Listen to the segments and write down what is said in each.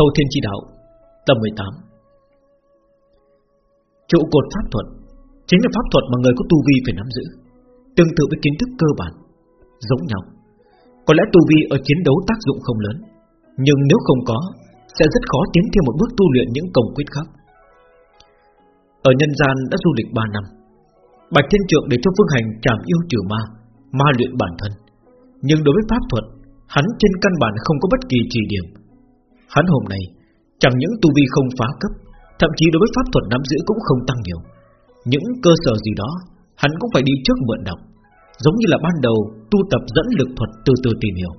Thâu Thiên Chi Đạo Tập 18 Trụ cột pháp thuật, Chính là pháp thuật mà người có tu vi phải nắm giữ, Tương tự với kiến thức cơ bản, Giống nhau. Có lẽ tu vi ở chiến đấu tác dụng không lớn, Nhưng nếu không có, Sẽ rất khó tiến thêm một bước tu luyện những công quyết khác. Ở nhân gian đã du lịch 3 năm, Bạch Thiên Trượng để cho Phương Hành trảm yêu trừ ma Ma luyện bản thân. Nhưng đối với pháp thuật, Hắn trên căn bản không có bất kỳ chỉ điểm. Hắn hôm nay, Chẳng những tu vi không phá cấp, Thậm chí đối với pháp thuật nắm giữ cũng không tăng nhiều. Những cơ sở gì đó, Hắn cũng phải đi trước mượn đọc Giống như là ban đầu tu tập dẫn lực thuật từ từ tìm hiểu.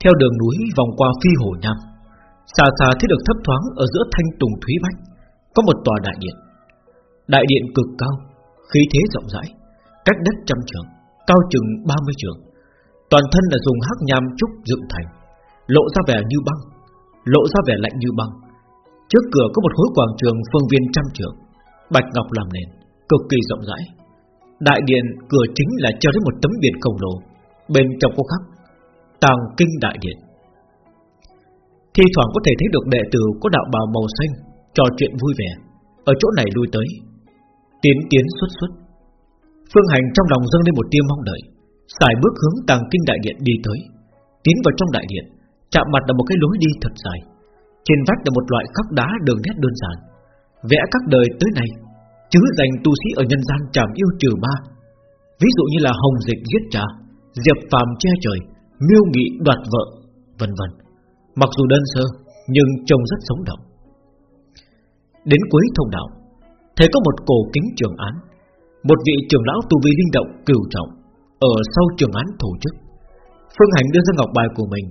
Theo đường núi vòng qua phi hồ nam, Xa xa thấy được thấp thoáng Ở giữa thanh tùng thúy bách, Có một tòa đại điện. Đại điện cực cao, Khí thế rộng rãi, Cách đất trăm trường Cao chừng 30 trường Toàn thân là dùng hắc nham trúc dựng thành. Lộ ra vẻ như băng, Lộ ra vẻ lạnh như băng. Trước cửa có một khối quảng trường phương viên trăm trường Bạch ngọc làm nền, Cực kỳ rộng rãi. Đại điện cửa chính là treo đến một tấm biển khổng lồ, Bên trong có khắc Tàng kinh đại điện. Thi thoảng có thể thấy được đệ tử Có đạo bào màu xanh, Trò chuyện vui vẻ, Ở chỗ này lui tới, Tiến tiến xuất xuất. Phương Hành trong lòng dâng lên một tia mong đợi, Xài bước hướng tàng kinh đại điện đi tới, Tiến vào trong đại điện. Chạm mặt là một cái lối đi thật dài. Trên vách là một loại khắc đá đường nét đơn giản. Vẽ các đời tới nay Chứ dành tu sĩ ở nhân gian trảm yêu trừ ma. Ví dụ như là hồng dịch giết cha, Diệp phàm che trời, Miêu nghị đoạt vợ, Vân vân. Mặc dù đơn sơ, Nhưng trông rất sống động. Đến cuối thông đạo, Thấy có một cổ kính trường án. Một vị trưởng lão tu vi linh động cửu trọng, Ở sau trường án thủ chức. Phương Hành đưa ra ngọc bài của mình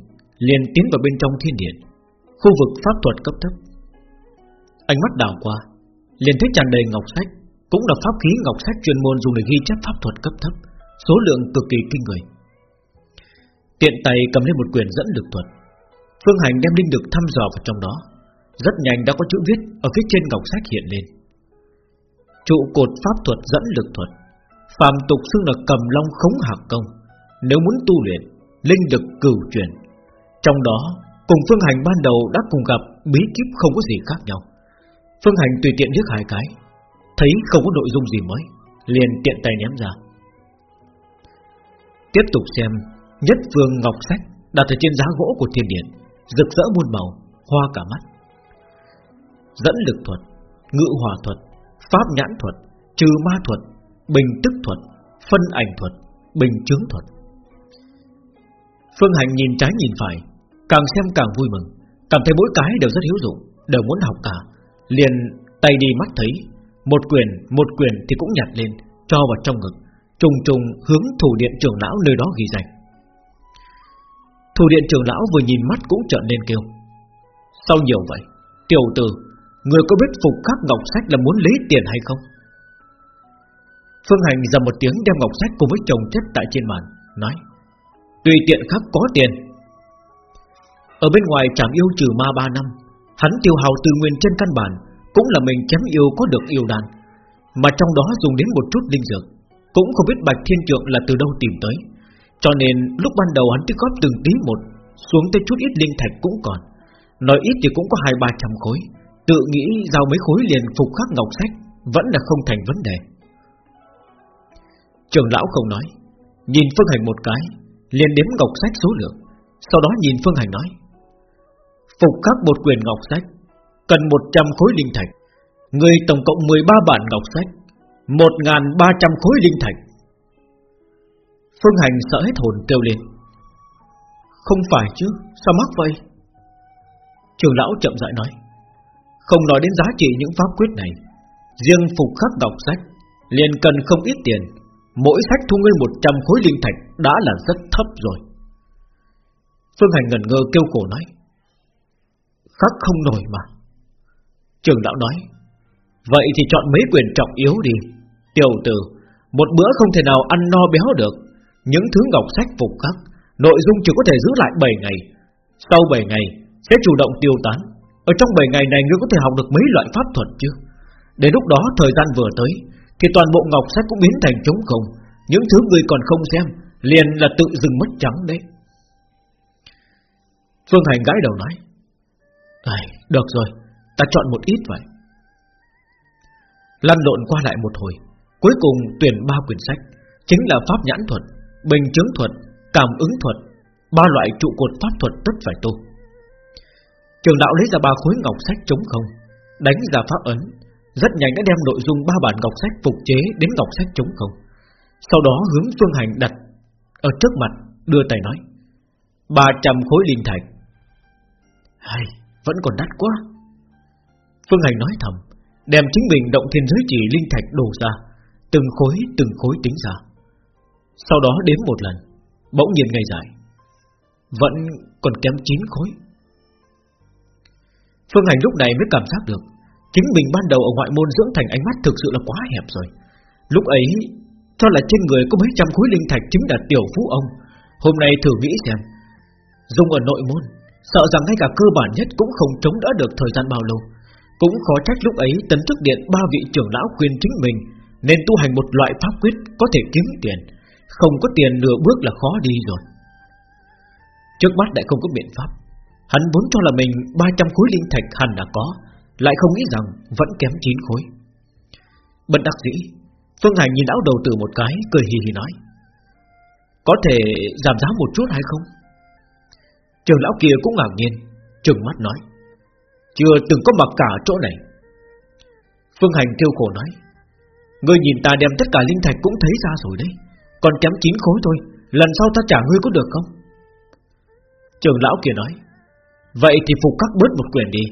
liền tiến vào bên trong thiên điện, khu vực pháp thuật cấp thấp. Ánh mắt đảo qua, liền thấy tràn đầy ngọc sách, cũng là pháp khí ngọc sách chuyên môn dùng để ghi chép pháp thuật cấp thấp, số lượng cực kỳ kinh người. Tiện tay cầm lên một quyển dẫn lực thuật, Phương Hành đem linh lực thăm dò vào trong đó, rất nhanh đã có chữ viết ở phía trên ngọc sách hiện lên. Trụ cột pháp thuật dẫn lực thuật, phàm tục xưng là cầm long khống hạc công, nếu muốn tu luyện, linh lực cửu truyền trong đó Cùng Phương Hành ban đầu đã cùng gặp Bí kíp không có gì khác nhau. Phương Hành tùy tiện liếc hai cái Thấy không có nội dung gì mới Liền tiện tay ném ra. Tiếp tục xem Nhất phương ngọc sách Đặt ở trên giá gỗ của thiên điện Rực rỡ muôn màu, hoa cả mắt. Dẫn lực thuật Ngự hòa thuật Pháp nhãn thuật, trừ ma thuật Bình tức thuật, phân ảnh thuật Bình chứng thuật. Phương Hành nhìn trái nhìn phải Càng xem càng vui mừng Cảm thấy mỗi cái đều rất hữu dụng Đều muốn học cả. Liền tay đi mắt thấy Một quyền, một quyền thì cũng nhặt lên Cho vào trong ngực Trùng trùng hướng thủ điện trưởng lão nơi đó ghi danh. Thủ điện trưởng lão vừa nhìn mắt cũng trợn lên kêu. Sao nhiều vậy Tiểu tử Người có biết phục khắc ngọc sách là muốn lấy tiền hay không? Phương Hành dầm một tiếng đem ngọc sách cùng với chồng chất tại trên bàn Nói Tùy tiện khắc có tiền ở bên ngoài chẳng yêu trừ ma ba năm, Hắn tiêu hào tư nguyên trên căn bản, Cũng là mình chém yêu có được yêu đàn. Mà trong đó dùng đến một chút linh dược, Cũng không biết Bạch Thiên Trượng là từ đâu tìm tới. Cho nên, lúc ban đầu hắn tích góp từng tí một, Xuống tới chút ít linh thạch cũng còn. Nói ít thì cũng có hai, ba trăm khối. Tự nghĩ giao mấy khối liền phục khắc ngọc sách, Vẫn là không thành vấn đề. Trường lão không nói, Nhìn Phương Hành một cái, liền đếm ngọc sách số lượng, Sau đó nhìn Phương Hành nói Phục khắc một quyền ngọc sách, Cần 100 khối linh thạch. Người tổng cộng 13 bản ngọc sách 1.300 khối linh thạch. Phương Hành sợ hết hồn kêu lên. Không phải chứ, Sao mắc vậy? Trường lão chậm rãi nói. Không nói đến giá trị những pháp quyết này. Riêng phục khắc đọc sách, liền cần không ít tiền. Mỗi sách thu ngươi 100 khối linh thạch Đã là rất thấp rồi. Phương Hành ngần ngơ kêu khổ nói khắc không nổi mà. Trường lão nói, Vậy thì chọn mấy quyền trọng yếu đi. Tiểu tử, Một bữa không thể nào ăn no béo được. Những thứ ngọc sách phục khắc, Nội dung chỉ có thể giữ lại 7 ngày. Sau 7 ngày, sẽ chủ động tiêu tán. Ở trong 7 ngày này ngươi có thể học được mấy loại pháp thuật chứ? Đến lúc đó thời gian vừa tới, Thì toàn bộ ngọc sách cũng biến thành trống không. Những thứ người còn không xem, Liền là tự dừng mất trắng đấy. Phương Hành gãi đầu nói Ai, Được rồi Ta chọn một ít vậy. Lăn lộn qua lại một hồi Cuối cùng tuyển ba quyển sách Chính là pháp nhãn thuật Bình chứng thuật Cảm ứng thuật Ba loại trụ cột pháp thuật tất phải tu. Trường đạo lấy ra ba khối ngọc sách chống không Đánh ra pháp ấn Rất nhanh đã đem nội dung ba bản ngọc sách phục chế Đến ngọc sách chống không. Sau đó hướng phương hành đặt Ở trước mặt đưa tay nói 300 khối linh thạch. Hay. Vẫn còn đắt quá. Phương Hành nói thầm, Đem chính mình động thiên giới chỉ linh thạch đổ ra, Từng khối từng khối tính ra. Sau đó đếm một lần, Bỗng nhiên ngay dài Vẫn còn kém 9 khối. Phương Hành lúc này mới cảm giác được, Chính mình ban đầu ở ngoại môn dưỡng thành ánh mắt thực sự là quá hẹp rồi. Lúc ấy, Cho là trên người có mấy trăm khối linh thạch chính là tiểu phú ông. Hôm nay thử nghĩ xem, Dùng ở nội môn Sợ rằng ngay cả cơ bản nhất cũng không chống đỡ được thời gian bao lâu. Cũng khó trách lúc ấy tấn chức điện ba vị trưởng lão khuyên chính mình, Nên tu hành một loại pháp quyết có thể kiếm tiền. Không có tiền nửa bước là khó đi rồi. Trước mắt lại không có biện pháp. Hắn vốn cho là mình 300 khối linh thạch hẳn đã có, Lại không nghĩ rằng vẫn kém 9 khối. Bất đắc dĩ, Phương Hành nhìn áo đầu tử một cái, Cười hì hì nói, Có thể giảm giá một chút hay không? Trường lão kia cũng ngạc nhiên, Trừng mắt nói, Chưa từng có mặc cả chỗ này. Phương Hành kêu khổ nói, Ngươi nhìn ta đem tất cả linh thạch cũng thấy ra rồi đấy, Còn kém chín khối thôi, Lần sau ta trả ngươi có được không? Trường lão kia nói, Vậy thì phục các bớt một quyền đi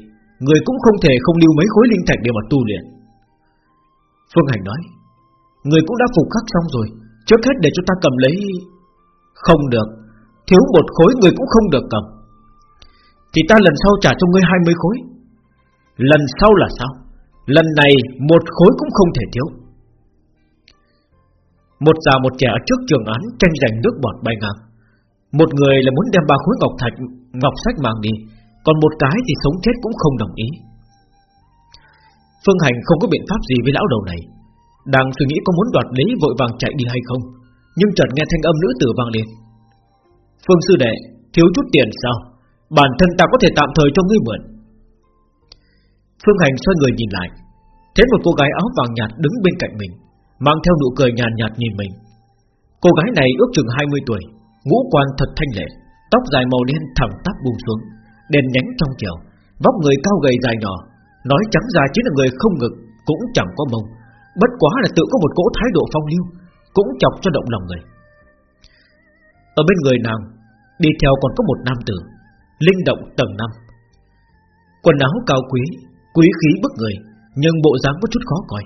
Người cũng không thể không lưu mấy khối linh thạch để mà tu luyện. Phương Hành nói Người cũng đã phục khắc xong rồi, Trước hết để cho ta cầm lấy. Không được Thiếu một khối người cũng không được cầm. Thì ta lần sau trả cho ngươi 20 khối. Lần sau là sao? Lần này một khối cũng không thể thiếu. Một già một trẻ trước trường án Tranh giành nước bọt bay ngang Một người là muốn đem ba khối ngọc thạch, Ngọc sách mang đi. Còn một cái thì sống chết cũng không đồng ý. Phương Hành không có biện pháp gì với lão đầu này. Đang suy nghĩ có muốn đoạt lấy vội vàng chạy đi hay không. Nhưng chợt nghe thanh âm nữ tử vang lên. Phương sư đệ Thiếu chút tiền sao? Bản thân ta có thể tạm thời cho ngươi mượn. Phương Hành xoay người nhìn lại Thấy một cô gái áo vàng nhạt đứng bên cạnh mình Mang theo nụ cười nhàn nhạt, nhạt nhìn mình. Cô gái này ước chừng 20 tuổi Ngũ quan thật thanh lệ Tóc dài màu đen thẳng tắp buông xuống Đèn nhánh trong chiều Vóc người cao gầy dài nhỏ Nói trắng ra chính là người không ngực Cũng chẳng có mông Bất quá là tự có một cỗ thái độ phong lưu Cũng chọc cho động lòng người ở bên người nàng, Đi theo còn có một nam tử, Linh động tầng năm. Quần áo cao quý Quý khí bức người, Nhưng bộ dáng có chút khó coi.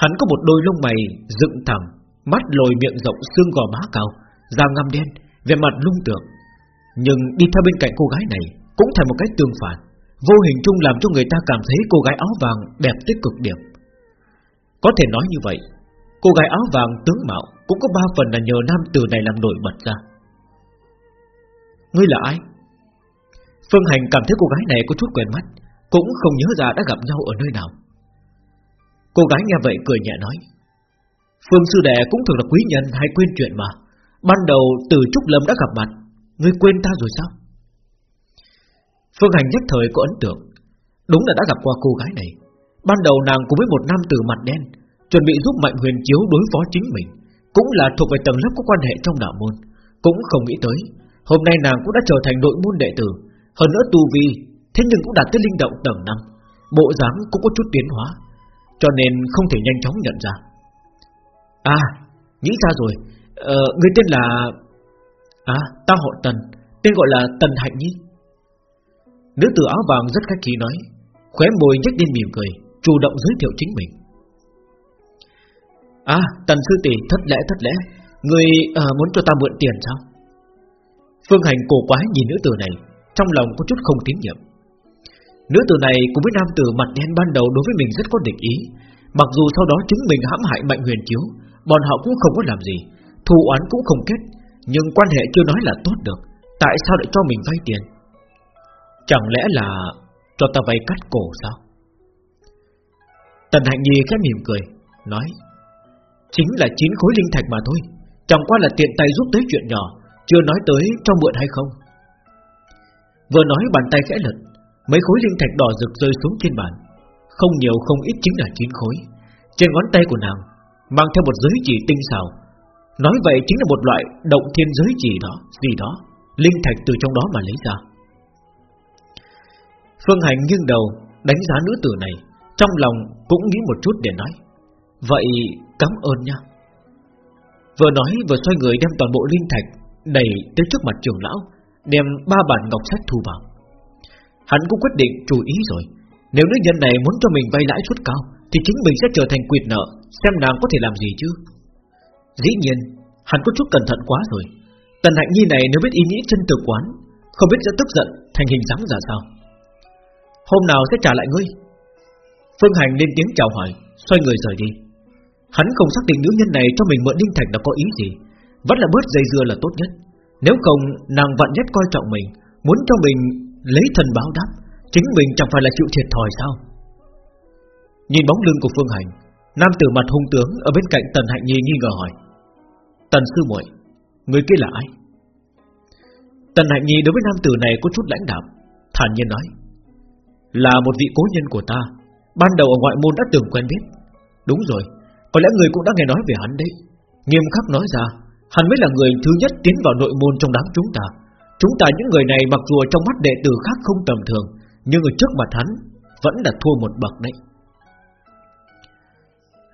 Hắn có một đôi lông mày dựng thẳng, Mắt lồi miệng rộng, xương gò má cao, Da ngăm đen Về mặt lung tượng Nhưng đi theo bên cạnh cô gái này Cũng thành một cách tương phản, Vô hình chung làm cho người ta cảm thấy cô gái áo vàng đẹp tới cực điểm. Có thể nói như vậy, Cô gái áo vàng tướng mạo cũng có ba phần là nhờ nam tử này làm nổi bật ra. Ngươi là ai? Phương Hành cảm thấy cô gái này có chút quen mắt, Cũng không nhớ ra đã gặp nhau ở nơi nào. Cô gái nghe vậy cười nhẹ nói, Phương sư đệ cũng thường là quý nhân hay quên chuyện mà. Ban đầu từ Trúc Lâm đã gặp mặt, Ngươi quên ta rồi sao? Phương Hành nhất thời có ấn tượng, Đúng là đã gặp qua cô gái này. Ban đầu nàng cùng với một nam tử mặt đen, Chuẩn bị giúp Mạnh Huyền Chiếu đối phó chính mình. Cũng là thuộc về tầng lớp có quan hệ trong đạo môn. Cũng không nghĩ tới Hôm nay nàng cũng đã trở thành nội môn đệ tử Hơn nữa tu vi Thế nhưng cũng đạt tới linh động tầng 5 Bộ dáng cũng có chút tiến hóa Cho nên không thể nhanh chóng nhận ra. À Nghĩ ra rồi. Ờ, Người tên là À ta họ Tần Tên gọi là Tần Hạnh Nhi. Nữ tử áo vàng rất khách khí nói Khóe môi nhếch lên mỉm cười Chủ động giới thiệu chính mình. À tần sư tỷ thất lẽ thất lẽ Người à, muốn cho ta mượn tiền sao? Phương hành cổ quái nhìn nữ tử này Trong lòng có chút không tín nhiệm. Nữ tử này cùng với nam tử mặt đen ban đầu đối với mình rất có địch ý. Mặc dù sau đó chứng mình hãm hại mạnh huyền chiếu Bọn họ cũng không có làm gì Thù oán cũng không kết. Nhưng quan hệ chưa nói là tốt được Tại sao lại cho mình vay tiền? Chẳng lẽ là Cho ta vay cắt cổ sao? Tần Hạnh Nhi khẽ mỉm cười Nói Chính là chín khối linh thạch mà thôi. Chẳng qua là tiện tay giúp tới chuyện nhỏ, Chưa nói tới cho mượn hay không? Vừa nói bàn tay khẽ lật, Mấy khối linh thạch đỏ rực rơi xuống trên bàn. Không nhiều không ít chính là chín khối. Trên ngón tay của nàng, Mang theo một giới chỉ tinh xảo. Nói vậy chính là một loại động thiên giới chỉ đó, Gì đó, Linh thạch từ trong đó mà lấy ra. Phương Hành nghiêng đầu, Đánh giá nữ tử này, Trong lòng cũng nghĩ một chút để nói. Vậy cảm ơn nha. Vừa nói vừa xoay người đem toàn bộ linh thạch Đẩy tới trước mặt trưởng lão, Đem ba bản ngọc sách thu vào. Hắn cũng quyết định chú ý rồi. Nếu nữ nhân này muốn cho mình vay lãi suất cao, Thì chính mình sẽ trở thành quyệt nợ, Xem nàng có thể làm gì chứ. Dĩ nhiên, Hắn có chút cẩn thận quá rồi. Tần hạnh nhi này nếu biết ý nghĩ chân từ quán, Không biết sẽ tức giận thành hình dáng ra sao. Hôm nào sẽ trả lại ngươi? Phương Hành lên tiếng chào hỏi, Xoay người rời đi. Hắn không xác định nữ nhân này cho mình mượn đinh thạch đã có ý gì. Vẫn là bớt dây dưa là tốt nhất. Nếu không, nàng vặn nhất coi trọng mình, Muốn cho mình lấy thần báo đáp, Chính mình chẳng phải là chịu thiệt thòi sao? Nhìn bóng lưng của Phương Hành, Nam tử mặt hung tướng Ở bên cạnh Tần Hạnh Nhi nghi ngờ hỏi. Tần sư muội, Người kia là ai? Tần Hạnh Nhi đối với nam tử này có chút lãnh đạm, Thản nhiên nói. Là một vị cố nhân của ta, Ban đầu ở ngoại môn đã từng quen biết. Đúng rồi có lẽ người cũng đã nghe nói về hắn đấy. Nghiêm khắc nói ra, Hắn mới là người thứ nhất tiến vào nội môn trong đám chúng ta. Chúng ta những người này mặc dù trong mắt đệ tử khác không tầm thường, Nhưng ở trước mặt hắn Vẫn là thua một bậc đấy.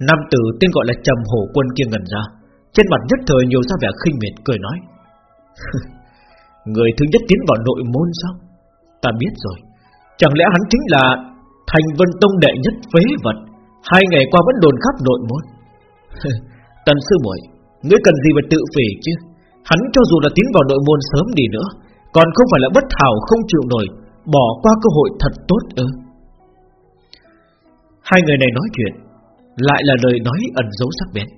Nam tử tên gọi là Trầm Hổ Quân kia ngần ra, Trên mặt nhất thời nhiều ra vẻ khinh miệt, cười nói, Người thứ nhất tiến vào nội môn sao? Ta biết rồi. Chẳng lẽ hắn chính là Thành Vân Tông đệ nhất phế vật Hai ngày qua vẫn đồn khắp nội môn. Tần sư muội, Ngươi cần gì mà tự phỉ chứ? Hắn cho dù là tiến vào nội môn sớm đi nữa, Còn không phải là bất hảo không chịu nổi, Bỏ qua cơ hội thật tốt ư? Hai người này nói chuyện, Lại là lời nói ẩn dấu sắc bén.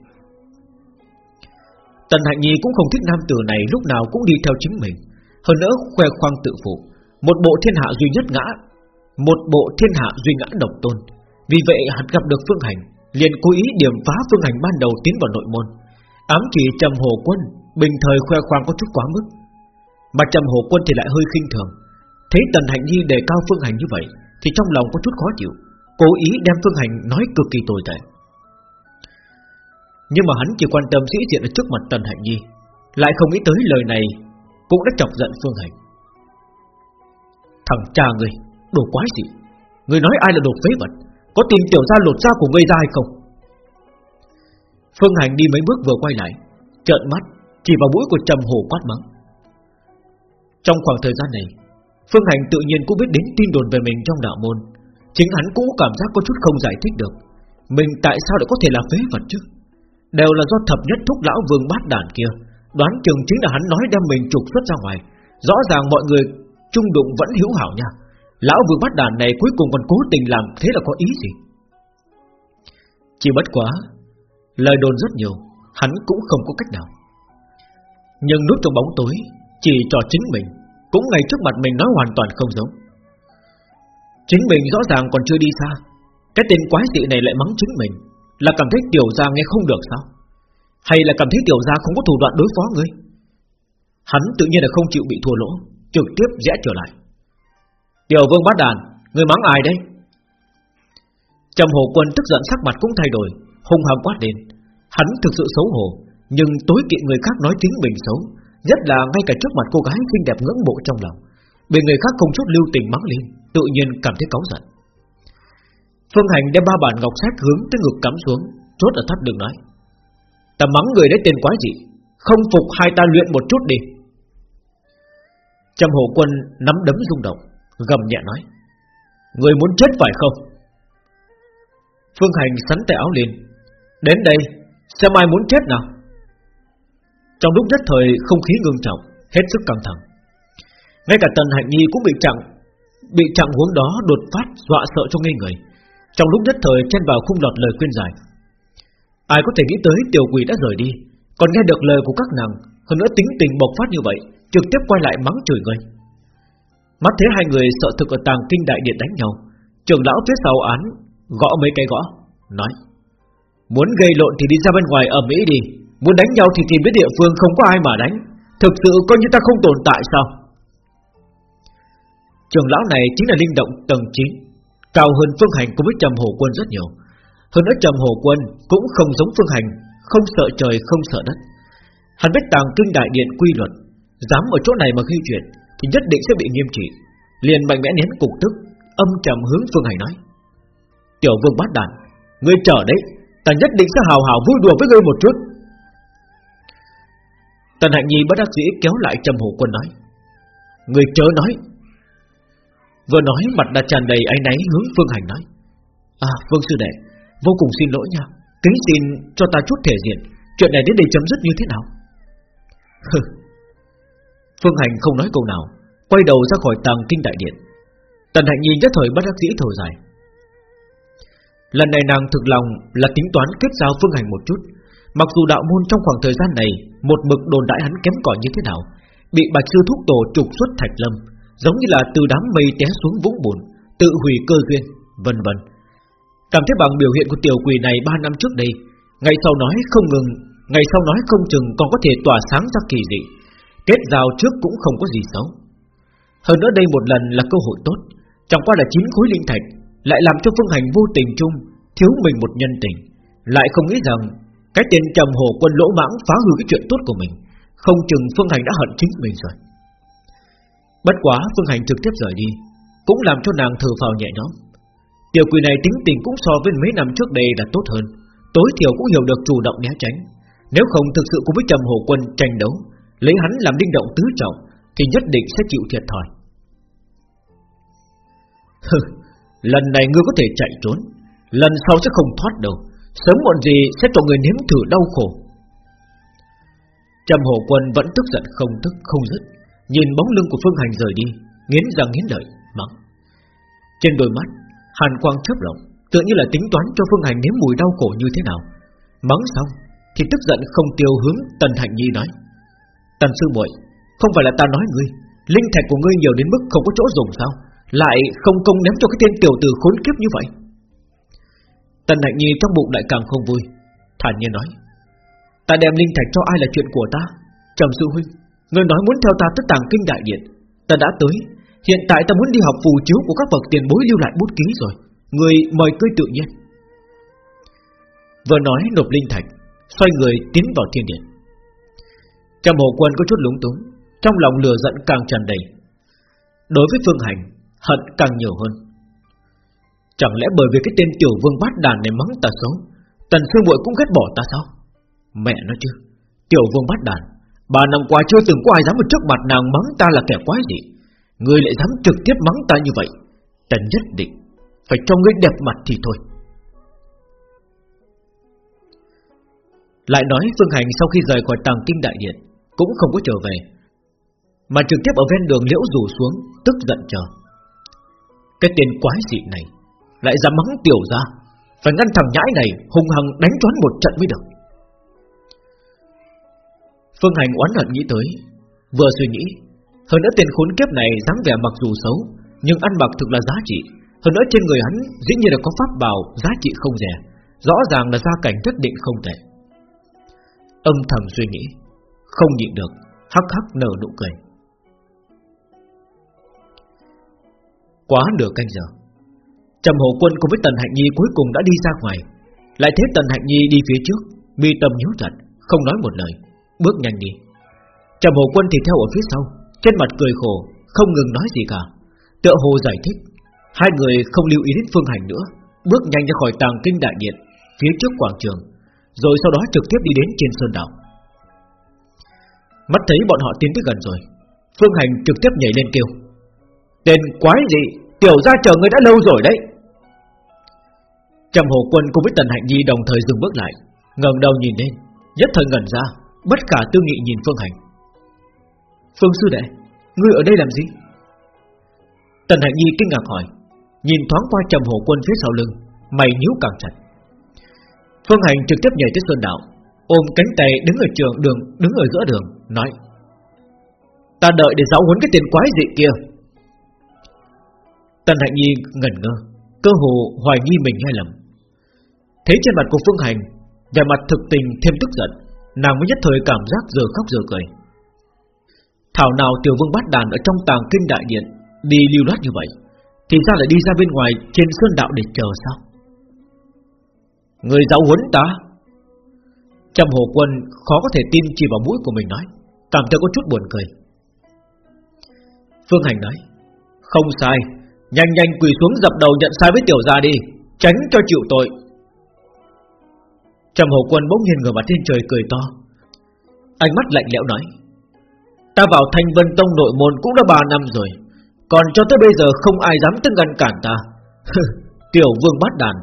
Tần Hạnh Nhi cũng không thích nam tử này Lúc nào cũng đi theo chính mình. Hơn nữa khoe khoang tự phụ, Một bộ thiên hạ duy nhất ngã, Một bộ thiên hạ duy ngã độc tôn. Vì vậy hắn gặp được Phương Hành, liền cố ý điểm phá Phương Hành ban đầu tiến vào nội môn. Ám chỉ trầm hồ quân, Bình thời khoe khoang có chút quá mức. Mà trầm hồ quân thì lại hơi khinh thường. Thấy Tần Hạnh Nhi đề cao Phương Hành như vậy, Thì trong lòng có chút khó chịu, Cố ý đem Phương Hành nói cực kỳ tồi tệ. Nhưng mà hắn chỉ quan tâm sĩ diện ở trước mặt Tần Hạnh Nhi, Lại không nghĩ tới lời này, Cũng đã chọc giận Phương Hành. Thằng cha người Đồ quái gì? Người nói ai là đồ phế vật? Có tìm tiểu gia lột da của ngươi ra hay không? Phương Hành đi mấy bước vừa quay lại, Trợn mắt, Chỉ vào mũi của Trầm Hồ quát mắng. Trong khoảng thời gian này, Phương Hành tự nhiên cũng biết đến tin đồn về mình trong đạo môn. Chính hắn cũng cảm giác có chút không giải thích được. Mình tại sao lại có thể là phế vật chứ? Đều là do thập nhất thúc lão vương bát đàn kia. Đoán chừng chính là hắn nói đem mình trục xuất ra ngoài. Rõ ràng mọi người trung đụng vẫn hiếu hảo nha. Lão vương bắt đàn này cuối cùng còn cố tình làm thế là có ý gì? Chỉ bất quá, Lời đồn rất nhiều, Hắn cũng không có cách nào. Nhưng núp trong bóng tối, Chỉ cho chính mình, Cũng ngay trước mặt mình nói hoàn toàn không giống. Chính mình rõ ràng còn chưa đi xa, Cái tên quái dị này lại mắng chính mình, Là cảm thấy tiểu gia nghe không được sao? Hay là cảm thấy tiểu gia không có thủ đoạn đối phó ngươi? Hắn tự nhiên là không chịu bị thua lỗ, Trực tiếp rẽ trở lại. Tiểu vương bát đàn, Người mắng ai đây Trầm hồ quân tức giận sắc mặt cũng thay đổi, hung hăng quát lên. Hắn thực sự xấu hổ, Nhưng tối kỵ người khác nói chính mình xấu, Nhất là ngay cả trước mặt cô gái xinh đẹp ngưỡng mộ trong lòng. Bị người khác không chút lưu tình mắng lên, Tự nhiên cảm thấy cáu giận. Phương Hành đem ba bản ngọc sách hướng tới ngực cắm xuống, Chốt ở thắt đường nói, Ta mắng người đấy tên quái gì Không phục hai ta luyện một chút đi. Trầm hổ quân nắm đấm rung động Gầm nhẹ nói, Người muốn chết phải không? Phương Hành sắn tay áo lên, Đến đây, Xem ai muốn chết nào. Trong lúc nhất thời, không khí ngưng trọng, Hết sức căng thẳng. Ngay cả Tần Hạnh Nhi cũng bị chặn Bị chặn huống đó đột phát Dọa sợ cho ngây người. Trong lúc nhất thời, chen vào khung lọt lời khuyên giải. Ai có thể nghĩ tới tiểu quỷ đã rời đi, Còn nghe được lời của các nàng, Hơn nữa tính tình bộc phát như vậy, Trực tiếp quay lại mắng chửi người. Mắt thấy hai người sợ thực ở tàng kinh đại điện đánh nhau, Trưởng lão phía sau án Gõ mấy cái gõ, Nói, Muốn gây lộn thì đi ra bên ngoài ở Mỹ đi, Muốn đánh nhau thì tìm biết địa phương không có ai mà đánh, Thực sự coi như ta không tồn tại sao? Trường lão này chính là linh động tầng 9 Cao hơn Phương Hành cũng với Trầm Hồ Quân rất nhiều. Hơn nữa Trầm Hồ Quân Cũng không giống Phương Hành, Không sợ trời, không sợ đất. Hắn biết tàng kinh đại điện quy luật, Dám ở chỗ này mà gây chuyện thì nhất định sẽ bị nghiêm trị. Liền mạnh mẽ nén cục tức, Âm trầm hướng Phương Hành nói. Tiểu vương bát đàn Ngươi chờ đấy, Ta nhất định sẽ hào hào vui đùa với ngươi một chút. Tần Hạnh Nhi bất đắc dĩ kéo lại Trầm Hồ Quân nói. Người chớ nói. Vừa nói, mặt đã tràn đầy áy náy hướng Phương Hành nói. À Vương Sư Đệ, Vô cùng xin lỗi nha. Kính xin cho ta chút thể diện. Chuyện này đến đây chấm dứt như thế nào? Phương Hành không nói câu nào, Quay đầu ra khỏi tàng kinh đại điện. Tần Hạnh Nhi nhất thời bất đắc dĩ thở dài. Lần này nàng thực lòng là tính toán kết giao Phương Hành một chút. Mặc dù đạo môn trong khoảng thời gian này, Một mực đồn đại hắn kém cỏi như thế nào, Bị bạch sư thúc tổ trục xuất thạch lâm, Giống như là từ đám mây té xuống vũng bùn, Tự hủy cơ duyên, Vân vân. Cảm thấy bằng biểu hiện của tiểu quỷ này 3 năm trước đây, Ngày sau nói không ngừng, Ngày sau nói không chừng còn có thể tỏa sáng ra kỳ dị. Kết giao trước cũng không có gì xấu. Hơn nữa đây một lần là cơ hội tốt. Chẳng qua là chín khối linh thạch Lại làm cho phương hành vô tình chung, Thiếu mình một nhân tình. Lại không nghĩ rằng Cái tên trầm hồ quân lỗ mãng phá hư cái chuyện tốt của mình, Không chừng phương hành đã hận chính mình rồi. Bất quá phương hành trực tiếp rời đi, Cũng làm cho nàng thở phào nhẹ nhõm. Tiểu quỷ này tính tình cũng so với mấy năm trước đây là tốt hơn, Tối thiểu cũng hiểu được chủ động né tránh. Nếu không thực sự cùng với Trầm Hồ Quân tranh đấu Lấy hắn làm đinh động tứ trọng, Thì nhất định sẽ chịu thiệt thòi. Lần này ngươi có thể chạy trốn, Lần sau sẽ không thoát đâu, Sớm muộn gì sẽ cho người nếm thử đau khổ. Trầm Hồ Quân vẫn tức giận không tức, không dứt, Nhìn bóng lưng của Phương Hành rời đi, Nghiến răng nghiến lợi, mắng. Trên đôi mắt, Hàn quang chớp động, tựa như là tính toán cho Phương Hành nếm mùi đau khổ như thế nào. Mắng xong, Thì tức giận không tiêu hướng Tần Hạnh Nhi nói. Tần sư muội, Không phải là ta nói ngươi, Linh thạch của ngươi nhiều đến mức không có chỗ dùng sao? Lại không công ném cho cái tên tiểu tử khốn kiếp như vậy. Tần Hạnh Nhi trong bụng lại càng không vui, Thản nhiên nói, Ta đem linh thạch cho ai là chuyện của ta? Trầm sư huynh, ngươi nói muốn theo ta tới tàng kinh đại điện, Ta đã tới. Hiện tại ta muốn đi học phù chiếu của các bậc tiền bối lưu lại bút ký rồi Người mời cười tự nhiên. Vừa nói nộp linh thạch, Xoay người tiến vào thiên điện. Trầm hồ quân có chút lúng túng, Trong lòng lửa giận càng tràn đầy. Đối với phương hành, Hận càng nhiều hơn. Chẳng lẽ bởi vì cái tên tiểu vương bát đàn này mắng ta xấu, Tần sư muội cũng ghét bỏ ta sao? Mẹ nói chứ, Tiểu vương bát đàn, Ba năm qua chưa từng có ai dám ở trước mặt nàng mắng ta là kẻ quái gì Ngươi lại dám trực tiếp mắng ta như vậy Ta nhất định Phải cho ngươi đẹp mặt thì thôi. Lại nói Phương Hành sau khi rời khỏi tàng kinh đại điện cũng không có trở về, Mà trực tiếp ở ven đường liễu rủ xuống, Tức giận chờ. Cái tên quái dị này Lại dám mắng tiểu ra Phải ngăn thằng nhãi này hung hăng đánh choán một trận mới được. Phương Hành oán hận nghĩ tới, Vừa suy nghĩ, Hơn nữa tên khốn kiếp này dáng vẻ mặc dù xấu, Nhưng ăn mặc thực là giá trị. Hơn nữa trên người hắn dĩ nhiên là có pháp bảo Giá trị không rẻ, Rõ ràng là gia cảnh nhất định không tệ. Âm thầm suy nghĩ không nhịn được, Hắc hắc nở nụ cười. Quá nửa canh giờ, Trầm Hồ Quân cùng với Tần Hạnh Nhi cuối cùng đã đi ra ngoài. Lại thấy Tần Hạnh Nhi đi phía trước, Mi tâm nhíu chặt, Không nói một lời, Bước nhanh đi. Trầm Hồ Quân thì theo ở phía sau, Trên mặt cười khổ, Không ngừng nói gì cả. Tựa hồ giải thích, Hai người không lưu ý đến phương hành nữa, Bước nhanh ra khỏi tàng kinh đại điện, Phía trước quảng trường, Rồi sau đó trực tiếp đi đến trên sơn đảo. Mắt thấy bọn họ tiến tới gần rồi, Phương hành trực tiếp nhảy lên kêu. Tên quái gì Tiểu ra chờ người đã lâu rồi đấy. Trầm Hồ Quân cùng với Tần Hạnh Nhi đồng thời dừng bước lại, ngẩng đầu nhìn lên, Nhất thời ngẩn ra, Bất cả tư nghị nhìn Phương Hành. Phương Sư Đệ, Ngươi ở đây làm gì? Tần Hạnh Nhi kinh ngạc hỏi, Nhìn thoáng qua trầm hồ quân phía sau lưng, Mày nhíu càng chặt. Phương Hành trực tiếp nhảy tới sơn đạo Ôm cánh tay đứng ở trường đường, Đứng ở giữa đường, Nói, Ta đợi để giáo huấn cái tiền quái dị kia. Tần Hạnh Nhi ngẩn ngơ, Cơ hồ hoài nghi mình hay lầm. Thế trên mặt của Phương Hành, vẻ mặt thực tình thêm tức giận, Nàng mới nhất thời cảm giác giờ khóc giờ cười. Thảo nào tiểu vương bát đàn Ở trong tàng kinh đại điện Đi lưu loát như vậy, Thì sao lại đi ra bên ngoài trên sơn đạo để chờ sao? Người giáo huấn ta Trầm hồ quân khó có thể tin chỉ vào mũi của mình nói, Cảm thấy có chút buồn cười. Phương Hành nói, Không sai, Nhanh nhanh quỳ xuống dập đầu nhận sai với tiểu gia đi, Tránh cho chịu tội. Trầm hồ quân bỗng nhiên ngửa mặt trên trời cười to, Ánh mắt lạnh lẽo nói, Ta vào thanh vân tông nội môn cũng đã 3 năm rồi, Còn cho tới bây giờ không ai dám từng ngăn cản ta. Tiểu vương bát đàn,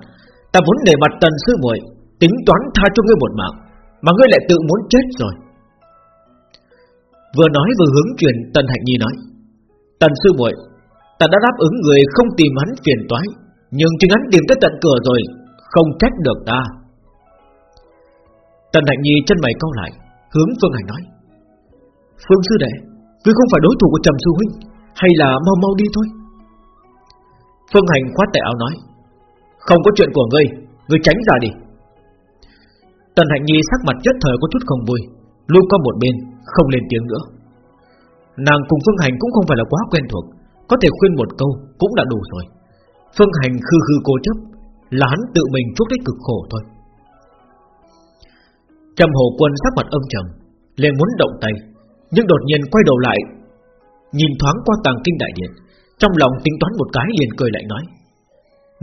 Ta vốn để mặt tần sư muội, Tính toán tha cho ngươi một mạng. Mà ngươi lại tự muốn chết rồi. Vừa nói vừa hướng truyền, Tần Hạnh Nhi nói. Tần sư muội, Ta đã đáp ứng người không tìm hắn phiền toái, Nhưng chính hắn tìm tới tận cửa rồi, Không trách được ta. Tần Hạnh Nhi chân mày cau lại, Hướng Phương Hành nói. Phương sư đệ, Ngươi không phải đối thủ của Trầm sư huynh, Hay là mau mau đi thôi? Phương Hành khoát tay áo nói. Không có chuyện của ngươi Ngươi tránh ra đi. Tần Hạnh Nhi sắc mặt nhất thời có chút không vui, Lui qua một bên, Không lên tiếng nữa. Nàng cùng Phương Hành cũng không phải là quá quen thuộc, Có thể khuyên một câu cũng đã đủ rồi. Phương Hành khư khư cố chấp, Là hắn tự mình chuốc lấy cực khổ thôi. Trầm hồ quân sắc mặt âm trầm liền muốn động tay, Nhưng đột nhiên quay đầu lại, Nhìn thoáng qua tàng kinh đại điện, Trong lòng tính toán một cái liền cười lại nói,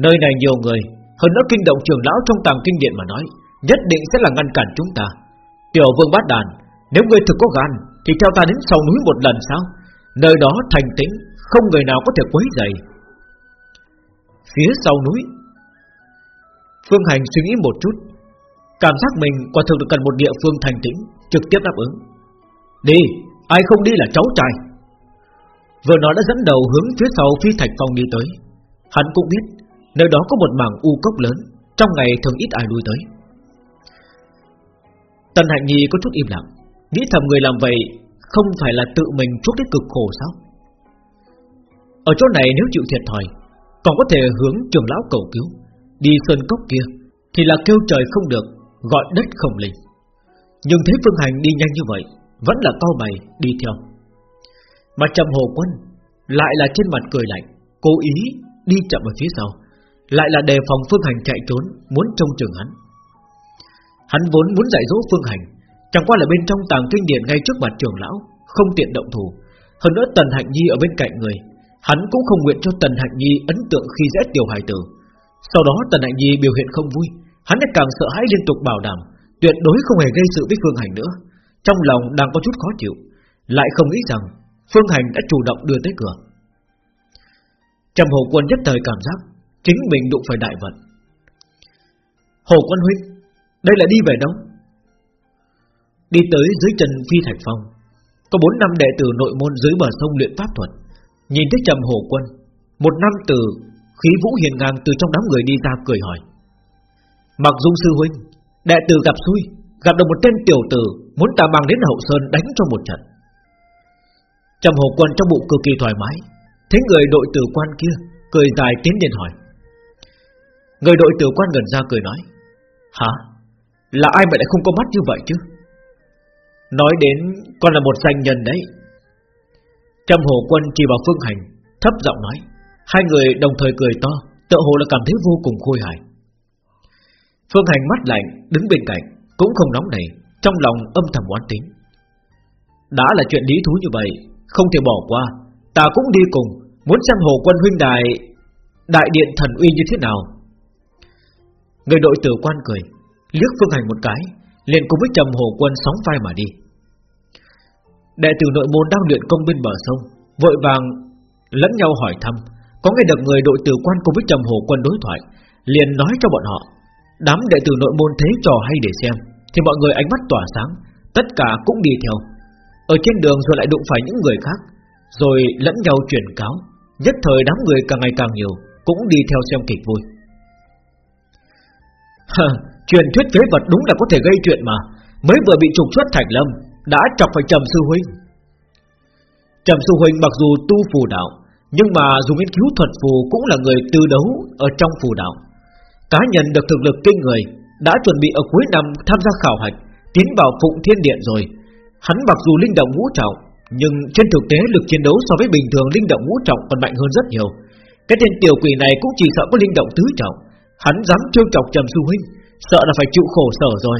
Nơi này nhiều người, Hơn nữa kinh động trưởng lão trong tàng kinh điện mà nói Nhất định sẽ là ngăn cản chúng ta. Tiểu vương bát đàn Nếu ngươi thực có gan Thì theo ta đến sau núi một lần sao? Nơi đó thành tĩnh Không người nào có thể quấy rầy. Phía sau núi Phương Hành suy nghĩ một chút Cảm giác mình quả thực được cần một địa phương thành tĩnh Trực tiếp đáp ứng. Đi, ai không đi là cháu trai. Vừa nói đã dẫn đầu hướng phía sau phi thạch phong đi tới. Hắn cũng biết Nơi đó có một mảng u cốc lớn Trong ngày thường ít ai lui tới. Tần Hạnh Nhi có chút im lặng, Nghĩ thầm người làm vậy Không phải là tự mình chuốc đến cực khổ sao? Ở chỗ này nếu chịu thiệt thòi, Còn có thể hướng trường lão cầu cứu, Đi sơn cốc kia Thì là kêu trời không được, Gọi đất không linh. Nhưng thấy Phương Hành đi nhanh như vậy, Vẫn là cao mày đi theo. Mà trầm hồ quân Lại là trên mặt cười lạnh, Cố ý đi chậm ở phía sau, Lại là đề phòng Phương Hành chạy trốn, Muốn trông chừng hắn. Hắn vốn muốn dạy dỗ Phương Hành, Chẳng qua là bên trong tàng kinh điển ngay trước mặt trưởng lão, Không tiện động thủ. Hơn nữa Tần Hạnh Nhi ở bên cạnh người, Hắn cũng không nguyện cho Tần Hạnh Nhi ấn tượng khi dễ tiểu hài tử. Sau đó Tần Hạnh Nhi biểu hiện không vui, Hắn lại càng sợ hãi liên tục bảo đảm, Tuyệt đối không hề gây sự với Phương Hành nữa. Trong lòng đang có chút khó chịu, Lại không nghĩ rằng Phương Hành đã chủ động đưa tới cửa. Trầm Hồ Quân nhất thời cảm giác Chính mình đụng phải đại vận. Hồ Quân Huynh đây là đi về đâu? Đi tới dưới chân Phi Thạch Phong. Có bốn năm đệ tử nội môn dưới bờ sông luyện pháp thuật. Nhìn thấy Trầm Hồ Quân, Một năm từ khí vũ hiền ngang từ trong đám người đi ra cười hỏi. Mặc dung sư huynh, Đệ tử gặp xui, Gặp được một tên tiểu tử Muốn ta mang đến hậu sơn đánh cho một trận. Trầm hồ quân trong bụng cực kỳ thoải mái, Thấy người đội tử quan kia Cười dài tiến đến hỏi. Người đội tử quan gần ra cười nói, Hả? Là ai mà lại không có mắt như vậy chứ? Nói đến Còn là một danh nhân đấy. Trâm hồ quân chỉ vào phương hành, Thấp giọng nói. Hai người đồng thời cười to Tự hồ là cảm thấy vô cùng khôi hài. Phương Hành mắt lạnh, đứng bên cạnh, Cũng không nóng nảy, Trong lòng âm thầm oán tính. Đã là chuyện lý thú như vậy, Không thể bỏ qua. Ta cũng đi cùng, Muốn xem hồ quân huynh đài, Đại điện thần uy như thế nào. Người đội tử quan cười. Liếc Phương Hành một cái, liền cùng với trầm hồ quân sóng vai mà đi. Đệ tử nội môn đang luyện công bên bờ sông, Vội vàng lẫn nhau hỏi thăm. Có nghe được người đội tử quan cùng với trầm hồ quân đối thoại, Liền nói cho bọn họ, Đám đệ tử nội môn thế trò hay để xem, Thì mọi người ánh mắt tỏa sáng, Tất cả cũng đi theo. Ở trên đường rồi lại đụng phải những người khác, Rồi lẫn nhau truyền cáo, Nhất thời đám người càng ngày càng nhiều, Cũng đi theo xem kịch vui. truyền thuyết phế vật đúng là có thể gây chuyện mà. Mới vừa bị trục xuất thành lâm, Đã chọc phải Trầm Sư Huynh. Trầm Sư Huynh mặc dù tu phù đạo, Nhưng mà dùng nghiên cứu thuật phù Cũng là người tư đấu ở trong phù đạo. Cá nhân được thực lực kinh người, Đã chuẩn bị ở cuối năm tham gia khảo hạch, Tiến vào Phụng Thiên Điện rồi. Hắn mặc dù linh động ngũ trọng, Nhưng trên thực tế lực chiến đấu so với bình thường linh động ngũ trọng còn mạnh hơn rất nhiều. Cái tên tiểu quỷ này cũng chỉ sợ có linh động tứ trọng. Hắn dám trêu chọc Trầm Sư Huynh Sợ là phải chịu khổ sở rồi.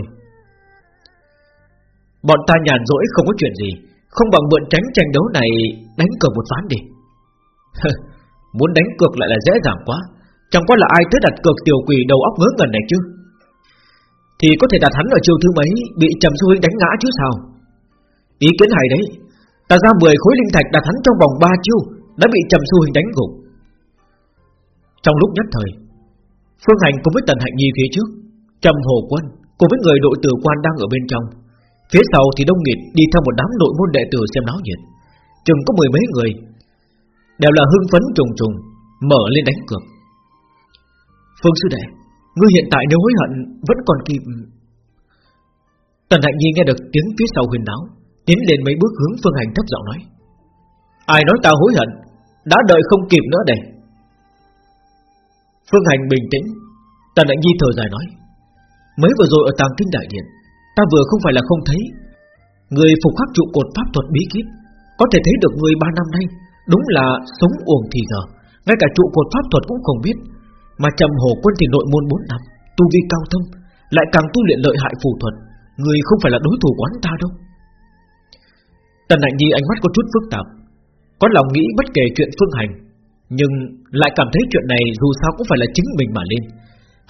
Bọn ta nhàn rỗi không có chuyện gì. Không bằng mượn tránh tranh đấu này Đánh cược một ván đi. Muốn đánh cược lại là dễ dàng quá. Chẳng qua là ai tới đặt cược tiểu quỷ đầu óc ngớ ngẩn này chứ? Thì có thể đặt hắn ở chiều thứ mấy, Bị Trầm Sư Huynh đánh ngã chứ sao? Ý kiến hay đấy. Ta ra 10 khối linh thạch đặt hắn trong vòng 3 chiêu, Đã bị Trầm Sư Huynh đánh gục. Trong lúc nhất thời, Phương Hành cùng với Tần Hạnh Nhi phía trước Trầm Hồ Quân cùng với người đội tử quan đang ở bên trong. Phía sau thì Đông Nghịt đi theo một đám nội môn đệ tử xem náo nhiệt. Chừng có mười mấy người, Đều là hưng phấn trùng trùng, Mở lên đánh cược. Phương Sư Đệ, Ngươi hiện tại nếu hối hận vẫn còn kịp. Tần Hạnh Nhi nghe được tiếng phía sau huyền náo, Tiến lên mấy bước hướng Phương Hành thấp giọng nói. Ai nói ta hối hận, Đã đợi không kịp nữa đây. Phương Hành bình tĩnh, Tần Hạnh Nhi thở dài nói. Mới vừa rồi ở tàng kinh đại điện, Ta vừa không phải là không thấy. Người phục khắc trụ cột pháp thuật bí kíp, Có thể thấy được người ba năm nay, Đúng là sống uổng thì giờ Ngay cả trụ cột pháp thuật cũng không biết, Mà trầm hồ quân thì nội môn 4 năm, Tu vi cao thâm, Lại càng tu luyện lợi hại phù thuật, Người không phải là đối thủ quán ta đâu. Tần Hạnh Nhi ánh mắt có chút phức tạp, Có lòng nghĩ bất kể chuyện phương hành, Nhưng lại cảm thấy chuyện này Dù sao cũng phải là chính mình mà lên.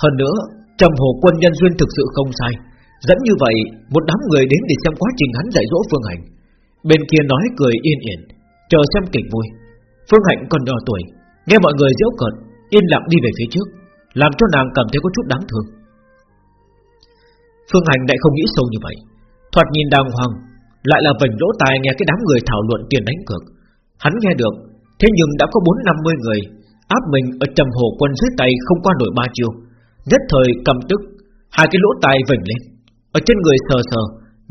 Hơn nữa Trầm hồ quân nhân duyên thực sự không sai. Dẫn như vậy, Một đám người đến để xem quá trình hắn dạy dỗ Phương Hành Bên kia nói cười yên yên, Chờ xem kịch vui. Phương Hạnh còn nhỏ tuổi, Nghe mọi người giễu cợt, Yên lặng đi về phía trước, Làm cho nàng cảm thấy có chút đáng thương. Phương Hành lại không nghĩ sâu như vậy, Thoạt nhìn đàng hoàng, Lại là vành lỗ tai nghe cái đám người thảo luận tiền đánh cược. Hắn nghe được, Thế nhưng đã có bốn năm mươi người, Áp mình ở trầm hồ quân dưới tay không qua nổi ba chiều Nhất thời cầm tức, Hai cái lỗ tai vành lên. Ở trên người sờ sờ,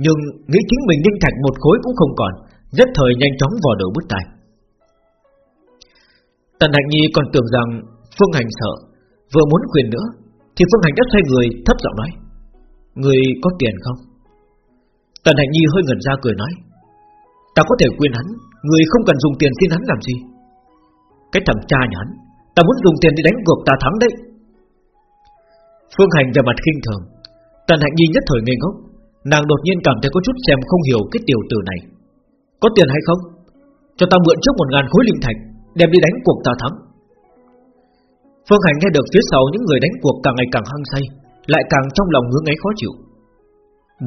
Nhưng nghĩ chính mình linh thạch một khối cũng không còn, Nhất thời nhanh chóng vò đầu bứt tai. Tần Hạnh Nhi còn tưởng rằng Phương Hành sợ, Vừa muốn quyền nữa, Thì Phương Hành đã xoay người thấp giọng nói, Người có tiền không? Tần Hạnh Nhi hơi ngẩn ra cười nói, Ta có thể quyền hắn, Người không cần dùng tiền xin hắn làm gì. Cái thằng cha nhà hắn, Ta muốn dùng tiền để đánh cược ta thắng đấy. Phương Hành về mặt khinh thường. Tần Hạnh Nhi nhất thời ngây ngốc. Nàng đột nhiên cảm thấy có chút xem không hiểu cái tiểu tử này. Có tiền hay không? Cho ta mượn trước một ngàn khối linh thạch, Đem đi đánh cuộc ta thắng. Phương Hành nghe được phía sau những người đánh cuộc càng ngày càng hăng say, Lại càng trong lòng ngưỡng ấy khó chịu.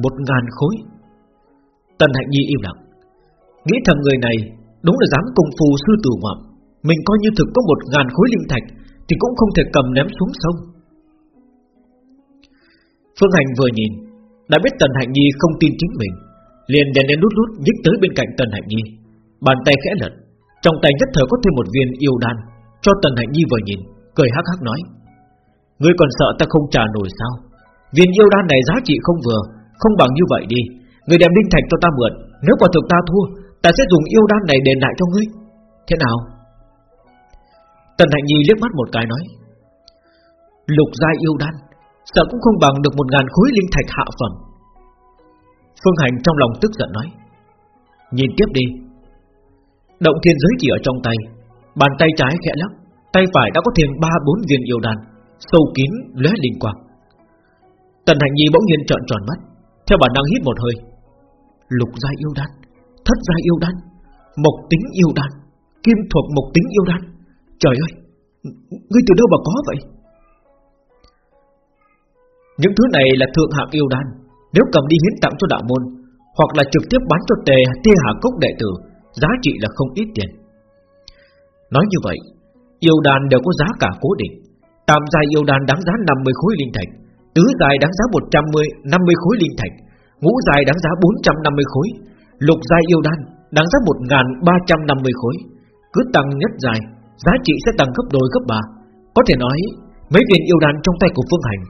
Một ngàn khối? Tần Hạnh Nhi im lặng. Nghĩ thầm người này Đúng là dám công phu sư tử ngoạm. Mình coi như thực có một ngàn khối linh thạch Thì cũng không thể cầm ném xuống sông. Phương Hành vừa nhìn, Đã biết Tần Hạnh Nhi không tin chính mình, Liền đèn đèn lút lút nhích tới bên cạnh Tần Hạnh Nhi. Bàn tay khẽ lật, Trong tay nhất thời có thêm một viên yêu đan, Cho Tần Hạnh Nhi vừa nhìn, Cười hắc hắc nói, Ngươi còn sợ ta không trả nổi sao? Viên yêu đan này giá trị không vừa, Không bằng như vậy đi, Người đem linh thạch cho ta mượn, Nếu quả thực ta thua, Ta sẽ dùng yêu đan này đền lại cho ngươi. Thế nào? Tần Hạnh Nhi liếc mắt một cái nói, Lục gia yêu đan Sợ cũng không bằng được một ngàn khối linh thạch hạ phẩm. Phương Hành trong lòng tức giận nói, Nhìn tiếp đi. Động thiên giới chỉ ở trong tay, Bàn tay trái khẽ lắc, Tay phải đã có thêm ba bốn viên yêu đan, Sâu kín, lóe linh quang. Tần Hành Nhi bỗng nhiên trợn tròn mắt, Theo bản năng hít một hơi. Lục gia yêu đan, Thất gia yêu đan, Mộc tính yêu đan, Kim thuộc mộc tính yêu đan. Trời ơi Ngươi từ đâu mà có vậy? Những thứ này là thượng hạng yêu đan. Nếu cầm đi hiến tặng cho đạo môn, Hoặc là trực tiếp bán cho tề, tia hạ cốc đệ tử, Giá trị là không ít tiền. Nói như vậy, Yêu đan đều có giá cả cố định. Tam dài yêu đan đáng giá 50 khối linh thạch, Tứ dài đáng giá 150 50 khối linh thạch, Ngũ dài đáng giá 450 khối, Lục dài yêu đan đáng giá 1350 khối. Cứ tăng nhất dài Giá trị sẽ tăng gấp đôi, gấp ba. Có thể nói, Mấy viên yêu đan trong tay của Phương Hành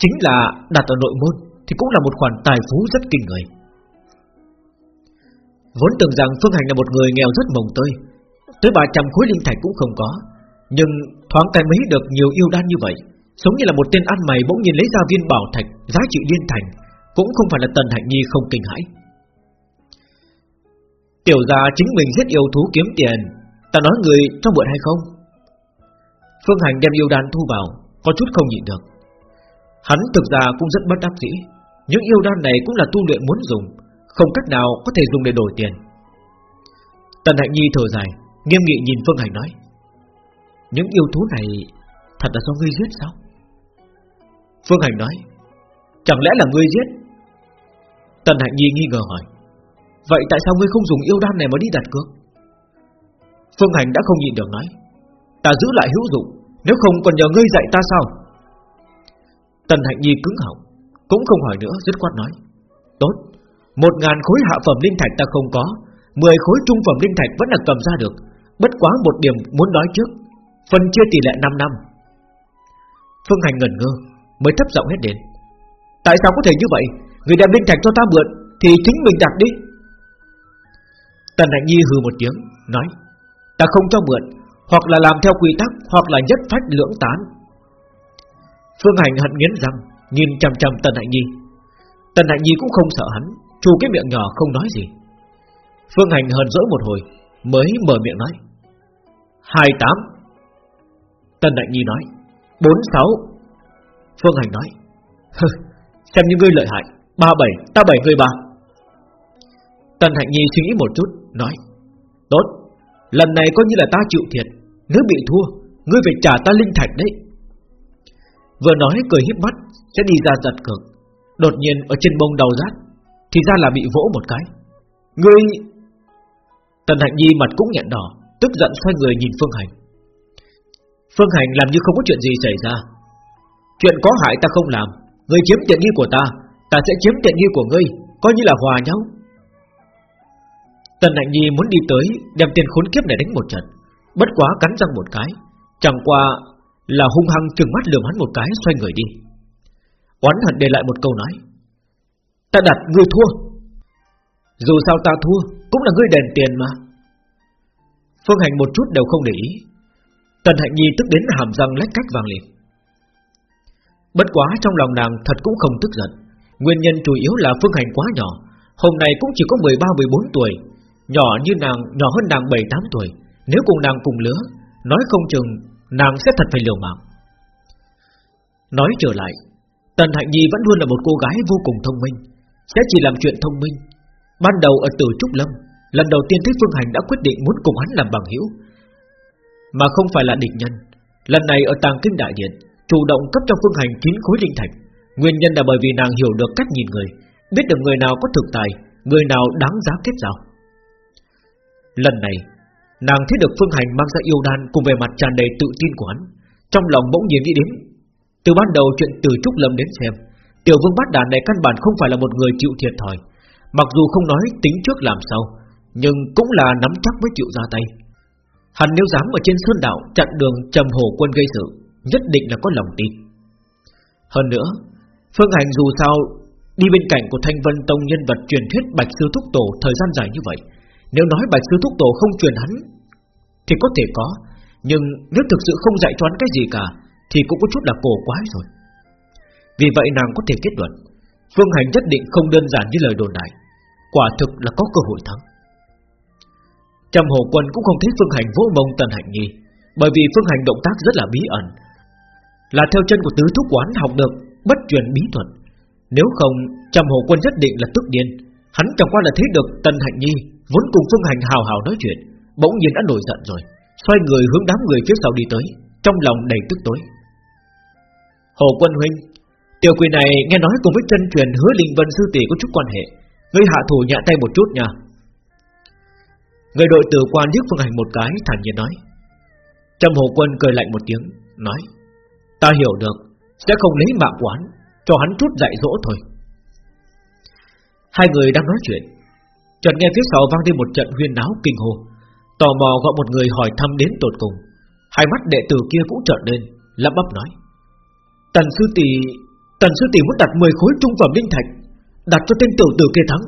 Chính là đặt ở nội môn Thì cũng là một khoản tài phú rất kinh người. Vốn tưởng rằng Phương Hành là một người nghèo rất mồng tơi, Tới 300 khối linh thạch cũng không có, Nhưng thoáng cái mấy được nhiều yêu đan như vậy, Giống như là một tên ăn mày bỗng nhiên lấy ra viên bảo thạch Giá trị liên thành, Cũng không phải là Tần Hạnh Nhi không kinh hãi. Tiểu gia chính mình rất yêu thú kiếm tiền, Ta nói người cho mượn hay không? Phương Hành đem yêu đan thu vào, Có chút không nhịn được. Hắn thực ra cũng rất bất đắc dĩ. Những yêu đan này cũng là tu luyện muốn dùng, Không cách nào có thể dùng để đổi tiền. Tần Hạnh Nhi thở dài, Nghiêm nghị nhìn Phương Hành nói, Những yêu thú này Thật là do ngươi giết sao? Phương Hành nói, Chẳng lẽ là ngươi giết? Tần Hạnh Nhi nghi ngờ hỏi, Vậy tại sao ngươi không dùng yêu đan này mà đi đặt cược? Phương Hành đã không nhịn được nói, Ta giữ lại hữu dụng, Nếu không còn nhờ ngươi dạy ta sao? Tần Hạnh Nhi cứng họng, Cũng không hỏi nữa, dứt khoát nói, Tốt, Một ngàn khối hạ phẩm linh thạch ta không có, Mười khối trung phẩm linh thạch vẫn là cầm ra được, Bất quá một điểm muốn nói trước, Phần chia tỷ lệ 5 năm. Phương Hành ngẩn ngơ, Mới thấp giọng hết đến, Tại sao có thể như vậy? Người đem linh thạch cho ta mượn Thì chính mình đặt đi. Tần Hạnh Nhi hừ một tiếng, Nói, Ta không cho mượn, Hoặc là làm theo quy tắc, Hoặc là nhất phách lưỡng tán. Phương Hành hận nghiến răng Nhìn chằm chằm Tần Hạnh Nhi. Tần Hạnh Nhi cũng không sợ hắn Chu cái miệng nhỏ không nói gì. Phương Hành hờn dỗi một hồi Mới mở miệng nói. 28 Tần Hạnh Nhi nói. 46 Phương Hành nói. Xem như ngươi lợi hại 37, ta bảy người ba. Tần Hạnh Nhi suy nghĩ một chút Nói. Tốt, lần này coi như là ta chịu thiệt Nếu bị thua, ngươi phải trả ta linh thạch đấy. Vừa nói cười hiếp mắt Sẽ đi ra giật cược. Đột nhiên ở trên bông đầu rát Thì ra là bị vỗ một cái. Ngươi! Tần Hạnh Nhi mặt cũng nhẹn đỏ Tức giận xoay người nhìn Phương Hành. Phương Hành làm như không có chuyện gì xảy ra. Chuyện có hại ta không làm Ngươi chiếm tiện nghi của ta Ta sẽ chiếm tiện nghi của ngươi Coi như là hòa nhau. Tần Hạnh Nhi muốn đi tới Đem tiền khốn kiếp này đánh một trận. Bất quá cắn răng một cái Chẳng qua là hung hăng trừng mắt lườm hắn một cái Xoay người đi. Oán hận để lại một câu nói. Ta đặt ngươi thua. Dù sao ta thua Cũng là ngươi đền tiền mà. Phương Hành một chút đều không để ý. Tần Hạnh Nhi tức đến hàm răng lách cách vàng liền. Bất quá trong lòng nàng thật cũng không tức giận. Nguyên nhân chủ yếu là Phương Hành quá nhỏ. Hôm nay cũng chỉ có 13-14 tuổi. Nhỏ như nàng, nhỏ hơn nàng 7-8 tuổi. Nếu cùng nàng cùng lứa Nói không chừng nàng sẽ thật phải liều mạng. Nói trở lại, Tần Hạnh Nhi vẫn luôn là một cô gái vô cùng thông minh, Sẽ chỉ làm chuyện thông minh. Ban đầu ở Tử Trúc Lâm, Lần đầu tiên thấy Phương Hành đã quyết định muốn cùng hắn làm bằng hữu. Mà không phải là địch nhân, Lần này ở Tàng Kinh Đại Điện, Chủ động cấp cho Phương Hành chín khối linh thạch. Nguyên nhân là bởi vì nàng hiểu được cách nhìn người, Biết được người nào có thực tài, Người nào đáng giá kết giao. Lần này Nàng thấy được Phương Hành mang ra yêu đan Cùng về mặt tràn đầy tự tin của hắn. Trong lòng bỗng nhiên nghĩ đến, Từ ban đầu chuyện từ Trúc Lâm đến xem, Tiểu vương bát đàn này căn bản không phải là một người chịu thiệt thòi. Mặc dù không nói tính trước làm sao, Nhưng cũng là nắm chắc mới chịu ra tay. Hắn nếu dám ở trên sơn đảo Chặn đường trầm hồ quân gây sự, Nhất định là có lòng tin. Hơn nữa, Phương Hành dù sao Đi bên cạnh của Thanh Vân Tông nhân vật truyền thuyết Bạch Sư Thúc Tổ thời gian dài như vậy nếu nói Bạch Sư Thúc Tổ không truyền hắn, Thì có thể có, Nhưng nếu thực sự không dạy cho hắn cái gì cả, Thì cũng có chút là cổ quái rồi. Vì vậy nàng có thể kết luận, Phương Hành nhất định không đơn giản như lời đồn đại, Quả thực là có cơ hội thắng. Trầm Hồ Quân cũng không thấy Phương Hành vỗ mông Tần Hạnh Nhi, Bởi vì Phương Hành động tác rất là bí ẩn. Là theo chân của tứ thúc quán học được Bất truyền bí thuật. Nếu không, Trầm Hồ Quân nhất định là tức điên. Hắn chẳng qua là thấy được Tần Hạnh Nhi Vốn cùng Phương Hành hào hào nói chuyện, Bỗng nhiên đã nổi giận rồi, Xoay người hướng đám người phía sau đi tới, Trong lòng đầy tức tối. Hồ Quân Huynh, Tiểu quỷ này nghe nói cùng với chân truyền hứa Linh Vân Sư Tỷ có chút quan hệ, Ngươi hạ thủ nhẹ tay một chút nha. Người đội tử quan liếc Phương Hành một cái, thản nhiên nói. Trầm Hồ Quân cười lạnh một tiếng, Nói, Ta hiểu được, Sẽ không lấy mạng quán Cho hắn chút dạy dỗ thôi. Hai người đang nói chuyện Chợt nghe phía sau vang lên một trận huyên náo kinh hồ Tò mò gọi một người hỏi thăm đến tột cùng. Hai mắt đệ tử kia cũng trợn lên Lắp bắp nói. Tần sư tỷ Tần sư tỷ muốn đặt 10 khối trung phẩm linh thạch Đặt cho tên tiểu tử kia thắng.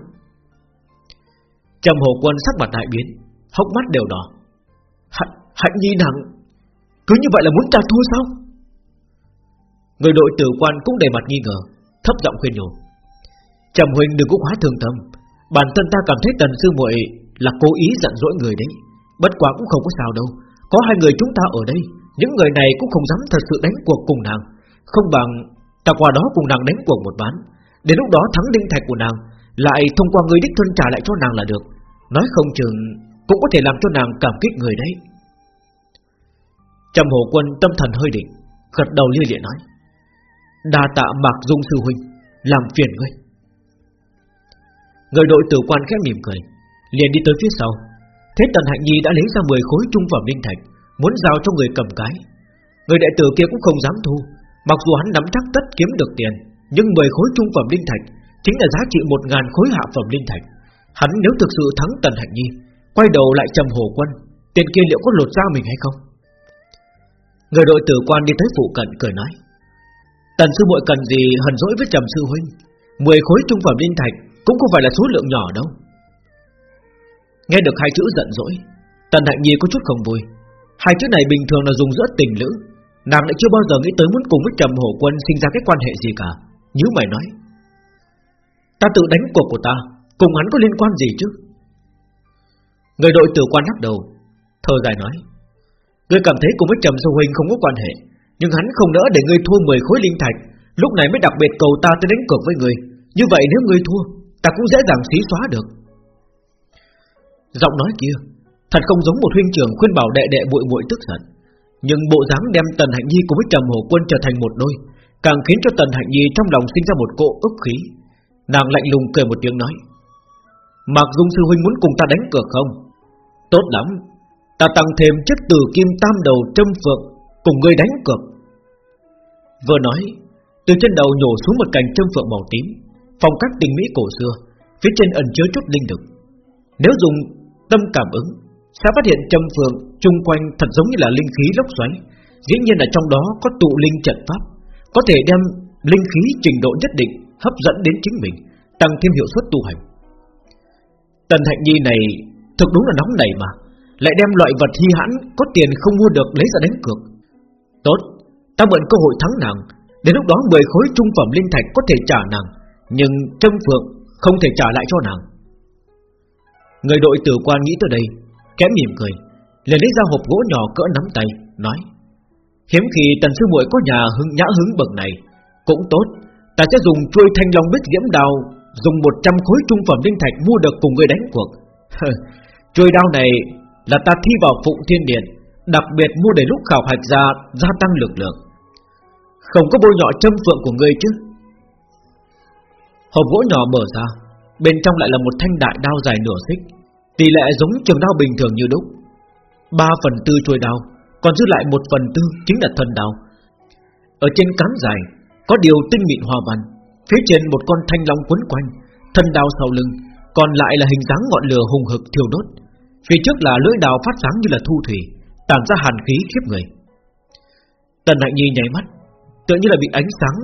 Trầm hồ quân sắc mặt đại biến Hốc mắt đều đỏ. Hạnh, hạnh nhi nặng Cứ như vậy là muốn ta thua sao? Người đội tử quan cũng đầy mặt nghi ngờ Thấp giọng khuyên nhủ. Trầm huynh đừng có quá thương tâm Bản thân ta cảm thấy tần sư muội Là cố ý giận dỗi người đấy. Bất quá cũng không có sao đâu. Có hai người chúng ta ở đây, Những người này cũng không dám thật sự đánh cuộc cùng nàng. Không bằng ta qua đó cùng nàng đánh cuộc một ván. Đến lúc đó thắng đinh thạch của nàng, Lại thông qua người đích thân trả lại cho nàng là được. Nói không chừng Cũng có thể làm cho nàng cảm kích người đấy. Trầm hồ quân tâm thần hơi định, Gật đầu lia lịa nói, Đa tạ mạc dung sư huynh, Làm phiền ngươi. Người đội tử quan khẽ mỉm cười, Liền đi tới phía sau. Thế Tần Hạnh Nhi đã lấy ra 10 khối trung phẩm linh thạch, Muốn giao cho người cầm cái. Người đệ tử kia cũng không dám thu, Mặc dù hắn nắm chắc tất kiếm được tiền, Nhưng 10 khối trung phẩm linh thạch Chính là giá trị 1.000 khối hạ phẩm linh thạch. Hắn nếu thực sự thắng Tần Hạnh Nhi, Quay đầu lại trầm hồ quân, Tiền kia liệu có lột ra mình hay không? Người đội tử quan đi tới phụ cận cười nói, Tần sư muội cần gì hận dỗi với trầm sư huynh? Mười khối trung phẩm linh thạch cũng không phải là số lượng nhỏ đâu. Nghe được hai chữ giận dỗi, Tần hạnh nhi có chút không vui. Hai chữ này bình thường là dùng giữa tình lữ. Nàng lại chưa bao giờ nghĩ tới muốn cùng với trầm hổ quân Sinh ra cái quan hệ gì cả. Nhớ mày nói, Ta tự đánh cuộc của ta, Cùng hắn có liên quan gì chứ? Người đội tử quan lắc đầu Thơ dài nói, Ngươi cảm thấy cùng với Trầm Sâu Huynh không có quan hệ, Nhưng hắn không nỡ để ngươi thua 10 khối linh thạch, Lúc này mới đặc biệt cầu ta tới đánh cược với ngươi. Như vậy nếu ngươi thua Ta cũng dễ dàng xí xóa được. Giọng nói kia, Thật không giống một huynh trưởng khuyên bảo đệ đệ muội muội tức giận. Nhưng bộ dáng đem Tần Hạnh Nhi cùng với Trầm hồ Quân trở thành một đôi, Càng khiến cho Tần Hạnh Nhi trong lòng sinh ra một cỗ ức khí. Nàng lạnh lùng cười một tiếng nói, Mạc Dung Sư Huynh muốn cùng ta đánh cược không? Tốt lắm, Ta tăng thêm chất từ kim tam đầu trâm phượng Cùng ngươi đánh cược. Vừa nói, Từ trên đầu nhổ xuống một cành trâm phượng màu tím. Phong cách tình mỹ cổ xưa Phía trên ẩn chứa chút linh lực Nếu dùng tâm cảm ứng Sẽ phát hiện châm phượng chung quanh Thật giống như là linh khí lốc xoáy. Dĩ nhiên là trong đó có tụ linh trận pháp Có thể đem linh khí trình độ nhất định Hấp dẫn đến chính mình Tăng thêm hiệu suất tu hành. Tần Hạnh Nhi này Thực đúng là nóng nảy mà lại đem loại vật hi hãn có tiền không mua được lấy ra đánh cược. Tốt, ta mượn cơ hội thắng nàng, đến lúc đó 10 khối trung phẩm linh thạch có thể trả nàng, nhưng Trâm Phượng không thể trả lại cho nàng. Người đội tử quan nghĩ tới đây, kém mỉm cười, liền lấy ra hộp gỗ nhỏ cỡ nắm tay, nói: hiếm khi tần sư muội có nhà hưng nhã hứng bậc này, cũng tốt, ta sẽ dùng chuôi thanh long bích diễm đào, dùng 100 khối trung phẩm linh thạch mua được cùng người đánh cuộc. chuôi đao này là ta thi vào Phụng Thiên Điện Đặc biệt mua để lúc khảo hạch ra Gia tăng lực lượng Không có bôi nhọ châm phượng của ngươi chứ Hộp gỗ nhỏ mở ra, Bên trong lại là một thanh đại đao dài nửa xích, Tỷ lệ giống trường đao bình thường như đúc. Ba phần tư chuôi đao, Còn dư lại một phần tư chính là thân đao. Ở trên cán dài, Có điều tinh mịn hoa văn, Phía trên một con thanh long quấn quanh, Thân đao sau lưng, Còn lại là hình dáng ngọn lửa hùng hực thiêu đốt. Phía trước là lưỡi đào phát sáng như là thu thủy, Tản ra hàn khí khiếp người. Tần Hạnh Nhi nháy mắt, Tựa như là bị ánh sáng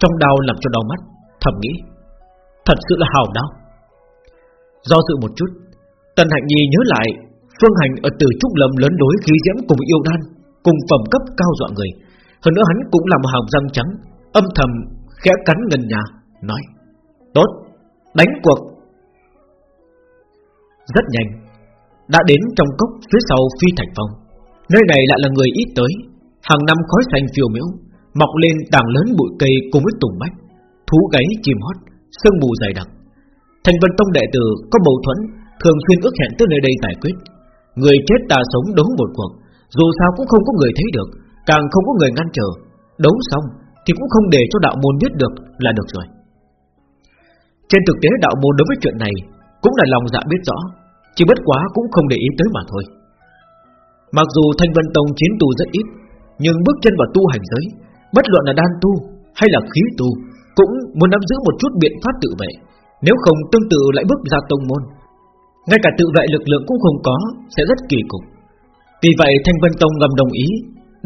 Trong đau làm cho đau mắt, Thầm nghĩ. Thật sự là hào đau Do sự một chút Tần Hạnh Nhi nhớ lại Phương Hành ở từ Trúc Lâm lớn đối khí diễm cùng yêu đan Cùng phẩm cấp cao dọa người. Hơn nữa hắn cũng là một hàm răng trắng Âm thầm khẽ cắn ngân nhà Nói Tốt Đánh cuộc. Rất nhanh đã đến trong cốc phía sau phi thành phong. Nơi này lại là người ít tới, hàng năm khói xanh phiêu miễu, mọc lên tảng lớn bụi cây cùng với tùng bách, thú gáy chim hót, sương mù dày đặc. Thành Vân Tông đệ tử có mâu thuẫn, thường xuyên ước hẹn tới nơi đây giải quyết. Người chết ta sống đấu một cuộc, dù sao cũng không có người thấy được, càng không có người ngăn trở. Đấu xong thì cũng không để cho đạo môn biết được là được rồi. Trên thực tế đạo môn đối với chuyện này cũng là lòng dạ biết rõ, chỉ bất quá cũng không để ý tới mà thôi Mặc dù Thanh Vân Tông chiến tu rất ít Nhưng bước chân vào tu hành giới Bất luận là đan tu hay là khí tu cũng muốn nắm giữ một chút biện pháp tự vệ. Nếu không, tương tự lại bước ra tông môn. Ngay cả tự vệ lực lượng cũng không có, Sẽ rất kỳ cục. Vì vậy, Thanh Vân Tông ngầm đồng ý,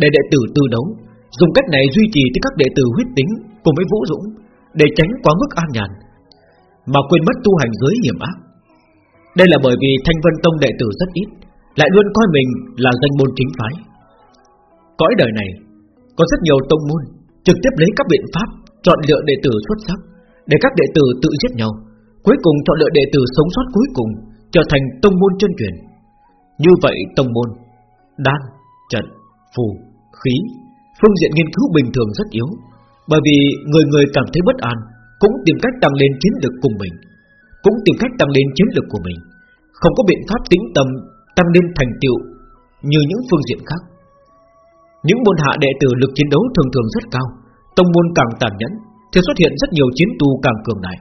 Để đệ tử tư đấu, Dùng cách này duy trì tới các đệ tử huyết tính Cùng với Vũ Dũng, Để tránh quá mức an nhàn, Mà quên mất tu hành giới hiểm ác. Đây là bởi vì Thanh Vân Tông đệ tử rất ít, Lại luôn coi mình là danh môn chính phái. Cõi đời này, Có rất nhiều tông môn Trực tiếp lấy các biện pháp Chọn lựa đệ tử xuất sắc Để các đệ tử tự giết nhau Cuối cùng chọn lựa đệ tử sống sót cuối cùng Trở thành tông môn chân truyền. Như vậy tông môn Đan, trận, phù, khí Phương diện nghiên cứu bình thường rất yếu Bởi vì người người cảm thấy bất an Cũng tìm cách tăng lên chiến lực cùng mình Cũng tìm cách tăng lên chiến lực của mình Không có biện pháp tính tâm Tăng lên thành tựu Như những phương diện khác. Những môn hạ đệ tử lực chiến đấu thường thường rất cao Tông môn càng tàn nhẫn, Thì xuất hiện rất nhiều chiến tu càng cường đại.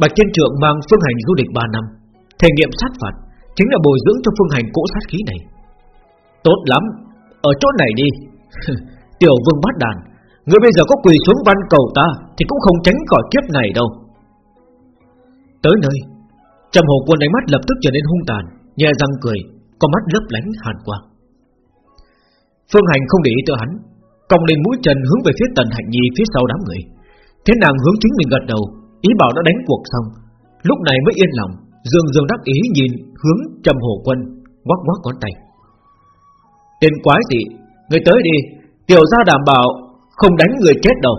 Bạch Thiên Trượng mang phương hành du lịch 3 năm, Thể nghiệm sát phạt Chính là bồi dưỡng cho phương hành cỗ sát khí này. Tốt lắm, Ở chỗ này đi. Tiểu vương bát đàn, Người bây giờ có quỳ xuống văn cầu ta Thì cũng không tránh khỏi kiếp này đâu. Tới nơi, Trầm hồ quân ánh mắt lập tức trở nên hung tàn, Nhẹ răng cười Con mắt lấp lánh hàn quang. Phương hành không để ý tới hắn Cong lên mũi chân hướng về phía tần hạnh nhi, Phía sau đám người. Thế nàng hướng chính mình gật đầu, Ý bảo đã đánh cuộc xong. Lúc này mới yên lòng Dương dương đắc ý nhìn hướng trầm hồ quân Quắc quắc ngón tay. Tên quái gì? Người tới đi, Tiểu gia đảm bảo Không đánh người chết đâu.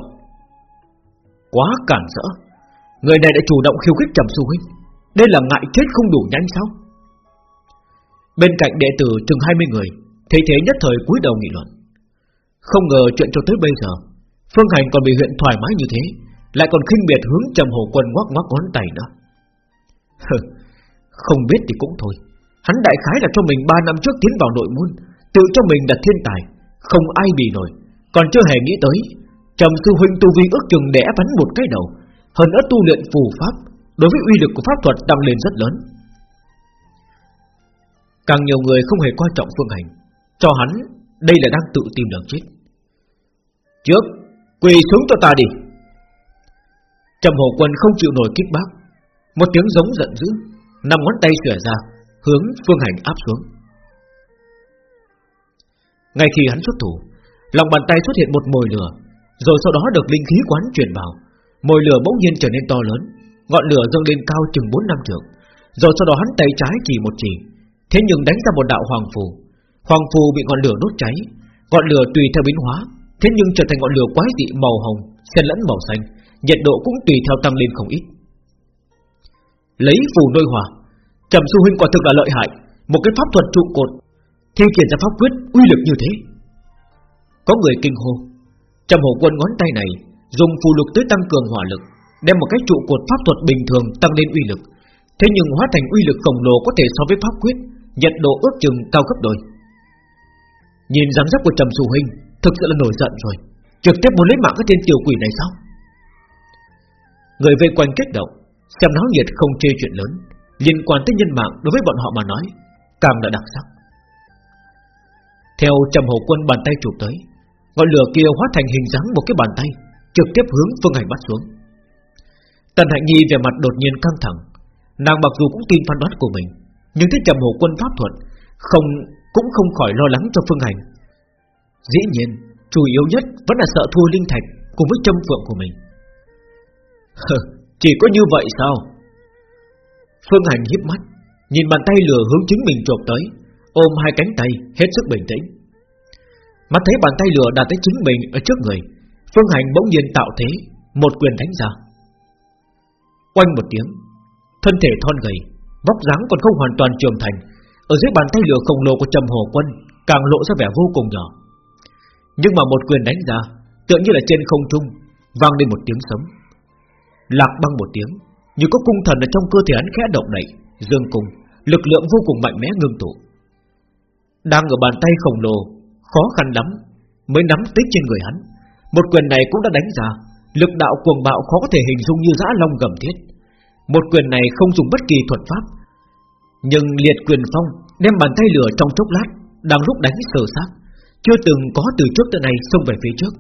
Quá cản rỡ. Người này đã chủ động khiêu khích trầm su huynh. Đây là ngại chết không đủ nhanh sao? Bên cạnh đệ tử chừng 20 người Thế thế nhất thời cúi đầu nghị luận. Không ngờ chuyện cho tới bây giờ, Phương Hành còn bị huyện thoải mái như thế, Lại còn khinh biệt hướng trầm hồ quân ngoắc ngoắc ngón tay nữa. Không biết thì cũng thôi. Hắn đại khái là cho mình 3 năm trước tiến vào nội môn, Tự cho mình là thiên tài, Không ai bị nổi. Còn chưa hề nghĩ tới, Trầm sư huynh tu vi ước chừng đẻ bắn một cái đầu. Hơn nữa tu luyện phù pháp, Đối với uy lực của pháp thuật tăng lên rất lớn. Càng nhiều người không hề quan trọng phương hành, Cho hắn đây là đang tự tìm đường chết. Trước, Quỳ xuống cho ta đi. Trầm hồ quân không chịu nổi kích bác, Một tiếng giống giận dữ, năm ngón tay xòe ra, Hướng phương hành áp xuống. Ngay khi hắn xuất thủ, Lòng bàn tay xuất hiện một mồi lửa, Rồi sau đó được linh khí quán truyền vào. Mồi lửa bỗng nhiên trở nên to lớn, Ngọn lửa dâng lên cao chừng 4 năm trượng, Rồi sau đó hắn tay trái chỉ một chỉ, Thế nhưng đánh ra một đạo hoàng phù. Hoàng phù bị ngọn lửa đốt cháy, Ngọn lửa tùy theo biến hóa, Thế nhưng trở thành ngọn lửa quái dị màu hồng, xen lẫn màu xanh, Nhiệt độ cũng tùy theo tăng lên không ít. Lấy phù nôi hỏa Trầm su huynh quả thực là lợi hại, Một cái pháp thuật trụ cột, Thi triển ra pháp quyết uy lực như thế. Có người kinh hô, Trầm hổ quân ngón tay này Dùng phù lục tới tăng cường hỏa lực, Đem một cái trụ cột pháp thuật bình thường tăng lên uy lực, Thế nhưng hóa thành uy lực khổng lồ Có thể so với pháp quyết, Nhiệt độ ước chừng cao gấp đôi. Nhìn dáng dấp của Trầm Sù Hinh, Thực sự là nổi giận rồi. Trực tiếp muốn lấy mạng cái tên tiểu quỷ này sao? Người vây quanh kích động, Xem náo nhiệt không chê chuyện lớn. Liên quan tới nhân mạng, đối với bọn họ mà nói Càng là đặc sắc. Theo trầm hậu quân bàn tay chụp tới, Ngọn lửa kia hóa thành hình dáng một cái bàn tay, Trực tiếp hướng Phương Hành bắt xuống. Tần Hạnh Nhi về mặt đột nhiên căng thẳng. Nàng mặc dù cũng tin phán đoán của mình, Nhưng thấy trầm hậu quân pháp thuật Không cũng không khỏi lo lắng cho Phương Hành Dĩ nhiên Chủ yếu nhất vẫn là sợ thua linh thạch Cùng với châm phượng của mình Chỉ có như vậy sao Phương Hành hiếp mắt Nhìn bàn tay lửa hướng chính mình chộp tới ôm hai cánh tay hết sức bình tĩnh. Mắt thấy bàn tay lửa đạt tới chính mình ở trước người, Phương Hành bỗng nhiên tạo thế, một quyền đánh ra. Quanh một tiếng, thân thể thon gầy, vóc dáng còn không hoàn toàn trưởng thành, ở dưới bàn tay lửa khổng lồ của Trầm Hồ Quân càng lộ ra vẻ vô cùng nhỏ. Nhưng mà một quyền đánh ra, tựa như là trên không trung vang lên một tiếng sấm. Lạc băng một tiếng, như có cung thần ở trong cơ thể hắn khẽ động đậy, dương cung, lực lượng vô cùng mạnh mẽ ngưng tụ. Đang ở bàn tay khổng lồ Khó khăn lắm Mới nắm tới trên người hắn Một quyền này cũng đã đánh ra Lực đạo cuồng bạo khó có thể hình dung như dã long gầm thiết Một quyền này không dùng bất kỳ thuật pháp nhưng liệt quyền phong Đem bàn tay lửa trong chốc lát, Đang lúc đánh sờ sát. Chưa từng có từ trước tới nay xông về phía trước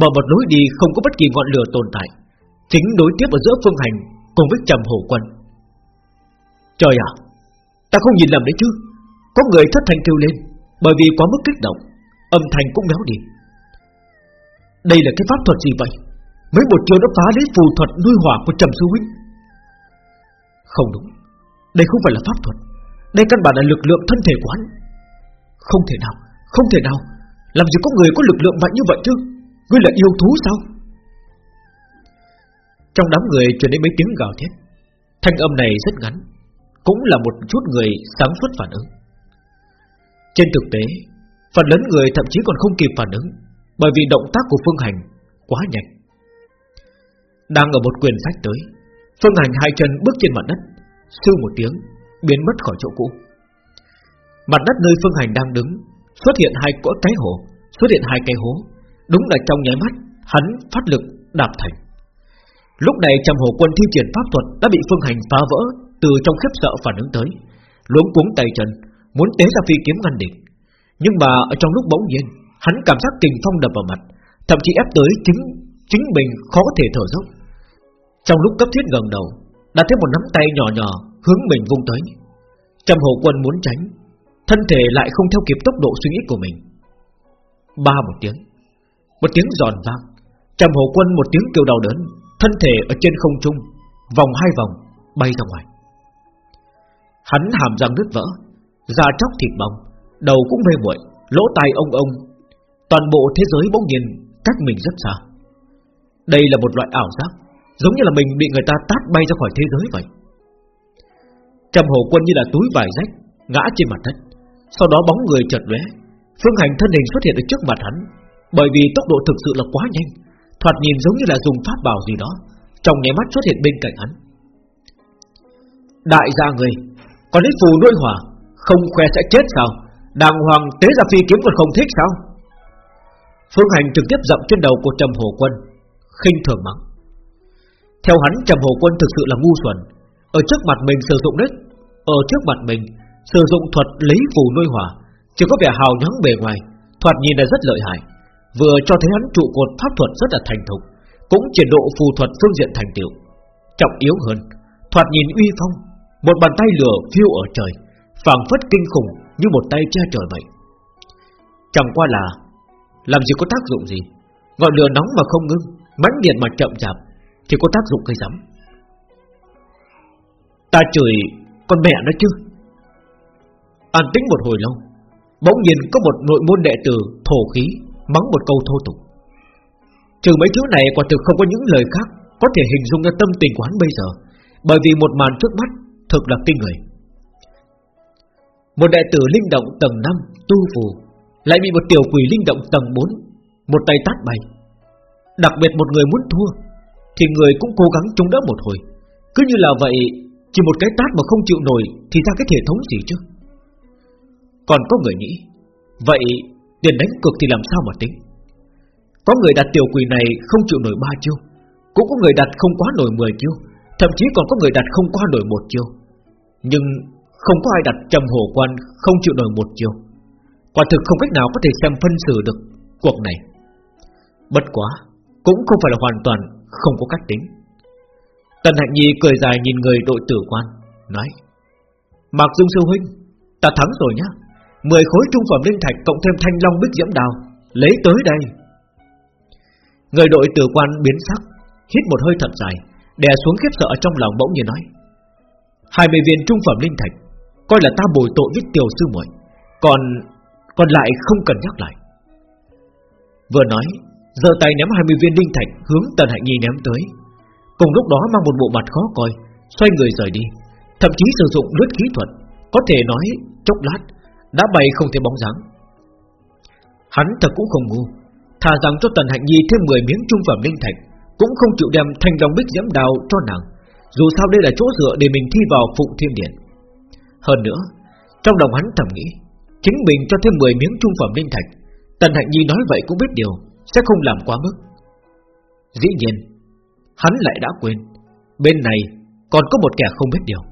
Mở một lối đi không có bất kỳ ngọn lửa tồn tại. Chính đối tiếp ở giữa phương hành Cùng với trầm hổ quân. Trời ạ, Ta không nhìn lầm đấy chứ. Có người thất thanh kêu lên, Bởi vì quá mức kích động, Âm thanh cũng méo đi. Đây là cái pháp thuật gì vậy? Mấy một chiều đã phá lấy phù thuật nuôi hỏa của Trầm Sư Huynh. Không đúng. Đây không phải là pháp thuật. Đây căn bản là lực lượng thân thể của hắn. Không thể nào, Không thể nào. Làm gì có người có lực lượng mạnh như vậy chứ? Ngươi là yêu thú sao? Trong đám người truyền đến mấy tiếng gào thét. Thanh âm này rất ngắn, Cũng là một chút người sáng suốt phản ứng. Trên thực tế, Phần lớn người thậm chí còn không kịp phản ứng, Bởi vì động tác của Phương Hành Quá nhanh. Đang ở một quyền sách tới, Phương Hành hai chân bước trên mặt đất. Sư một tiếng, Biến mất khỏi chỗ cũ. Mặt đất nơi Phương Hành đang đứng, Xuất hiện hai cỗ cái hồ Xuất hiện hai cái hố, Đúng là trong nháy mắt, Hắn phát lực đạp thành. Lúc này trầm hồ quân thi triển pháp thuật Đã bị Phương Hành phá vỡ Từ trong khiếp sợ phản ứng tới. Luống cuống tay chân, Muốn tế ra phi kiếm ngăn địch. Nhưng mà ở trong lúc bỗng nhiên, Hắn cảm giác kình phong đập vào mặt, Thậm chí ép tới chính chính mình khó có thể thở dốc. Trong lúc cấp thiết gần đầu đã thấy một nắm tay nhỏ nhỏ Hướng mình vung tới. Trầm Hổ quân muốn tránh, Thân thể lại không theo kịp tốc độ suy nghĩ của mình. Ba một tiếng Một tiếng giòn vang. Trầm Hổ quân một tiếng kêu đau đớn, Thân thể ở trên không trung, Vòng hai vòng, bay ra ngoài. Hắn hàm răng nứt vỡ, Da chóc thịt bong, Đầu cũng mê muội, Lỗ tai ông ông. Toàn bộ thế giới bỗng nhiên cách mình rất xa. Đây là một loại ảo giác. Giống như là mình bị người ta tát bay ra khỏi thế giới vậy. Trầm hồ quân như là túi vải rách, Ngã trên mặt đất. Sau đó bóng người chợt lóe. Phương hành thân hình xuất hiện ở trước mặt hắn, Bởi vì tốc độ thực sự là quá nhanh. Thoạt nhìn giống như là dùng pháp bảo gì đó, Trong nháy mắt xuất hiện bên cạnh hắn. Đại gia người Còn ít phù nuôi hỏa, Không khoe sẽ chết sao? Đàng hoàng tế ra phi kiếm còn không thích sao? Phương Hành trực tiếp dậm trên đầu của Trầm Hồ Quân, khinh thường mắng. Theo hắn, Trầm Hồ Quân thực sự là ngu xuẩn. Ở trước mặt mình sử dụng đất, Ở trước mặt mình Sử dụng thuật lấy phù nuôi hỏa, Chỉ có vẻ hào nhoáng bề ngoài, Thoạt nhìn là rất lợi hại. Vừa cho thấy hắn trụ cột pháp thuật rất là thành thục, Cũng triển độ phù thuật phương diện thành tựu. Trọng yếu hơn, Thoạt nhìn uy phong, Một bàn tay lửa phiêu ở trời, phảng phất kinh khủng như một tay che trời vậy. Chẳng qua là, Làm gì có tác dụng gì, Ngọn lửa nóng mà không ngưng, mãnh điện mà chậm chạp. Thì có tác dụng cây rắm. Ta chửi con mẹ nó chứ? An tính một hồi lâu, Bỗng nhiên có một nội môn đệ tử Thổ khí mắng một câu thô tục. Trừ mấy thứ này quả thực không có những lời khác Có thể hình dung ra tâm tình của hắn bây giờ, Bởi vì một màn trước mắt Thực là kinh người. Một đệ tử linh động tầng 5 Tu phù, Lại bị một tiểu quỷ linh động tầng 4 Một tay tát bay. Đặc biệt một người muốn thua thì người cũng cố gắng chống đỡ một hồi. Cứ như là vậy, Chỉ một cái tát mà không chịu nổi Thì ra cái thể thống gì chứ? Còn có người nghĩ, Vậy tiền đánh cược thì làm sao mà tính? Có người đặt tiểu quỷ này không chịu nổi ba chiêu, Cũng có người đặt không quá nổi 10 chiêu, Thậm chí còn có người đặt không qua nổi một chiêu. Nhưng không có ai đặt trầm hồ quan Không chịu nổi một chiêu. Quả thực không cách nào có thể xem phân xử được Cuộc này. Bất quá, Cũng không phải là hoàn toàn không có cách tính. Tần Hạnh Nhi cười dài nhìn người đội tử quan, Nói, Mạc Dung Sư Huynh, Ta thắng rồi nhá. Mười khối trung phẩm linh thạch cộng thêm thanh long bích diễm đào, Lấy tới đây. Người đội tử quan biến sắc, Hít một hơi thật dài, Đè xuống khiếp sợ trong lòng bỗng nhiên nói, hai mươi viên trung phẩm linh thạch, Coi là ta bồi tội với tiểu sư muội, Còn Còn lại không cần nhắc lại. Vừa nói giơ tay ném 20 viên linh thạch hướng Tần Hạnh Nhi ném tới. Cùng lúc đó mang một bộ mặt khó coi, xoay người rời đi, thậm chí sử dụng lướt khí thuật, có thể nói chốc lát đã bay không thấy bóng dáng. Hắn thật cũng không ngu, thà rằng cho Tần Hạnh Nhi thêm 10 miếng trung phẩm linh thạch, cũng không chịu đem thanh đồng bích diễm đào cho nàng. Dù sao đây là chỗ dựa để mình thi vào Phụng Thiên Điện. Hơn nữa, trong lòng hắn thầm nghĩ, chính mình cho thêm 10 miếng trung phẩm linh thạch, Tần Hạnh Nhi nói vậy cũng biết điều, sẽ không làm quá mức. Dĩ nhiên, hắn lại đã quên, bên này còn có một kẻ không biết điều.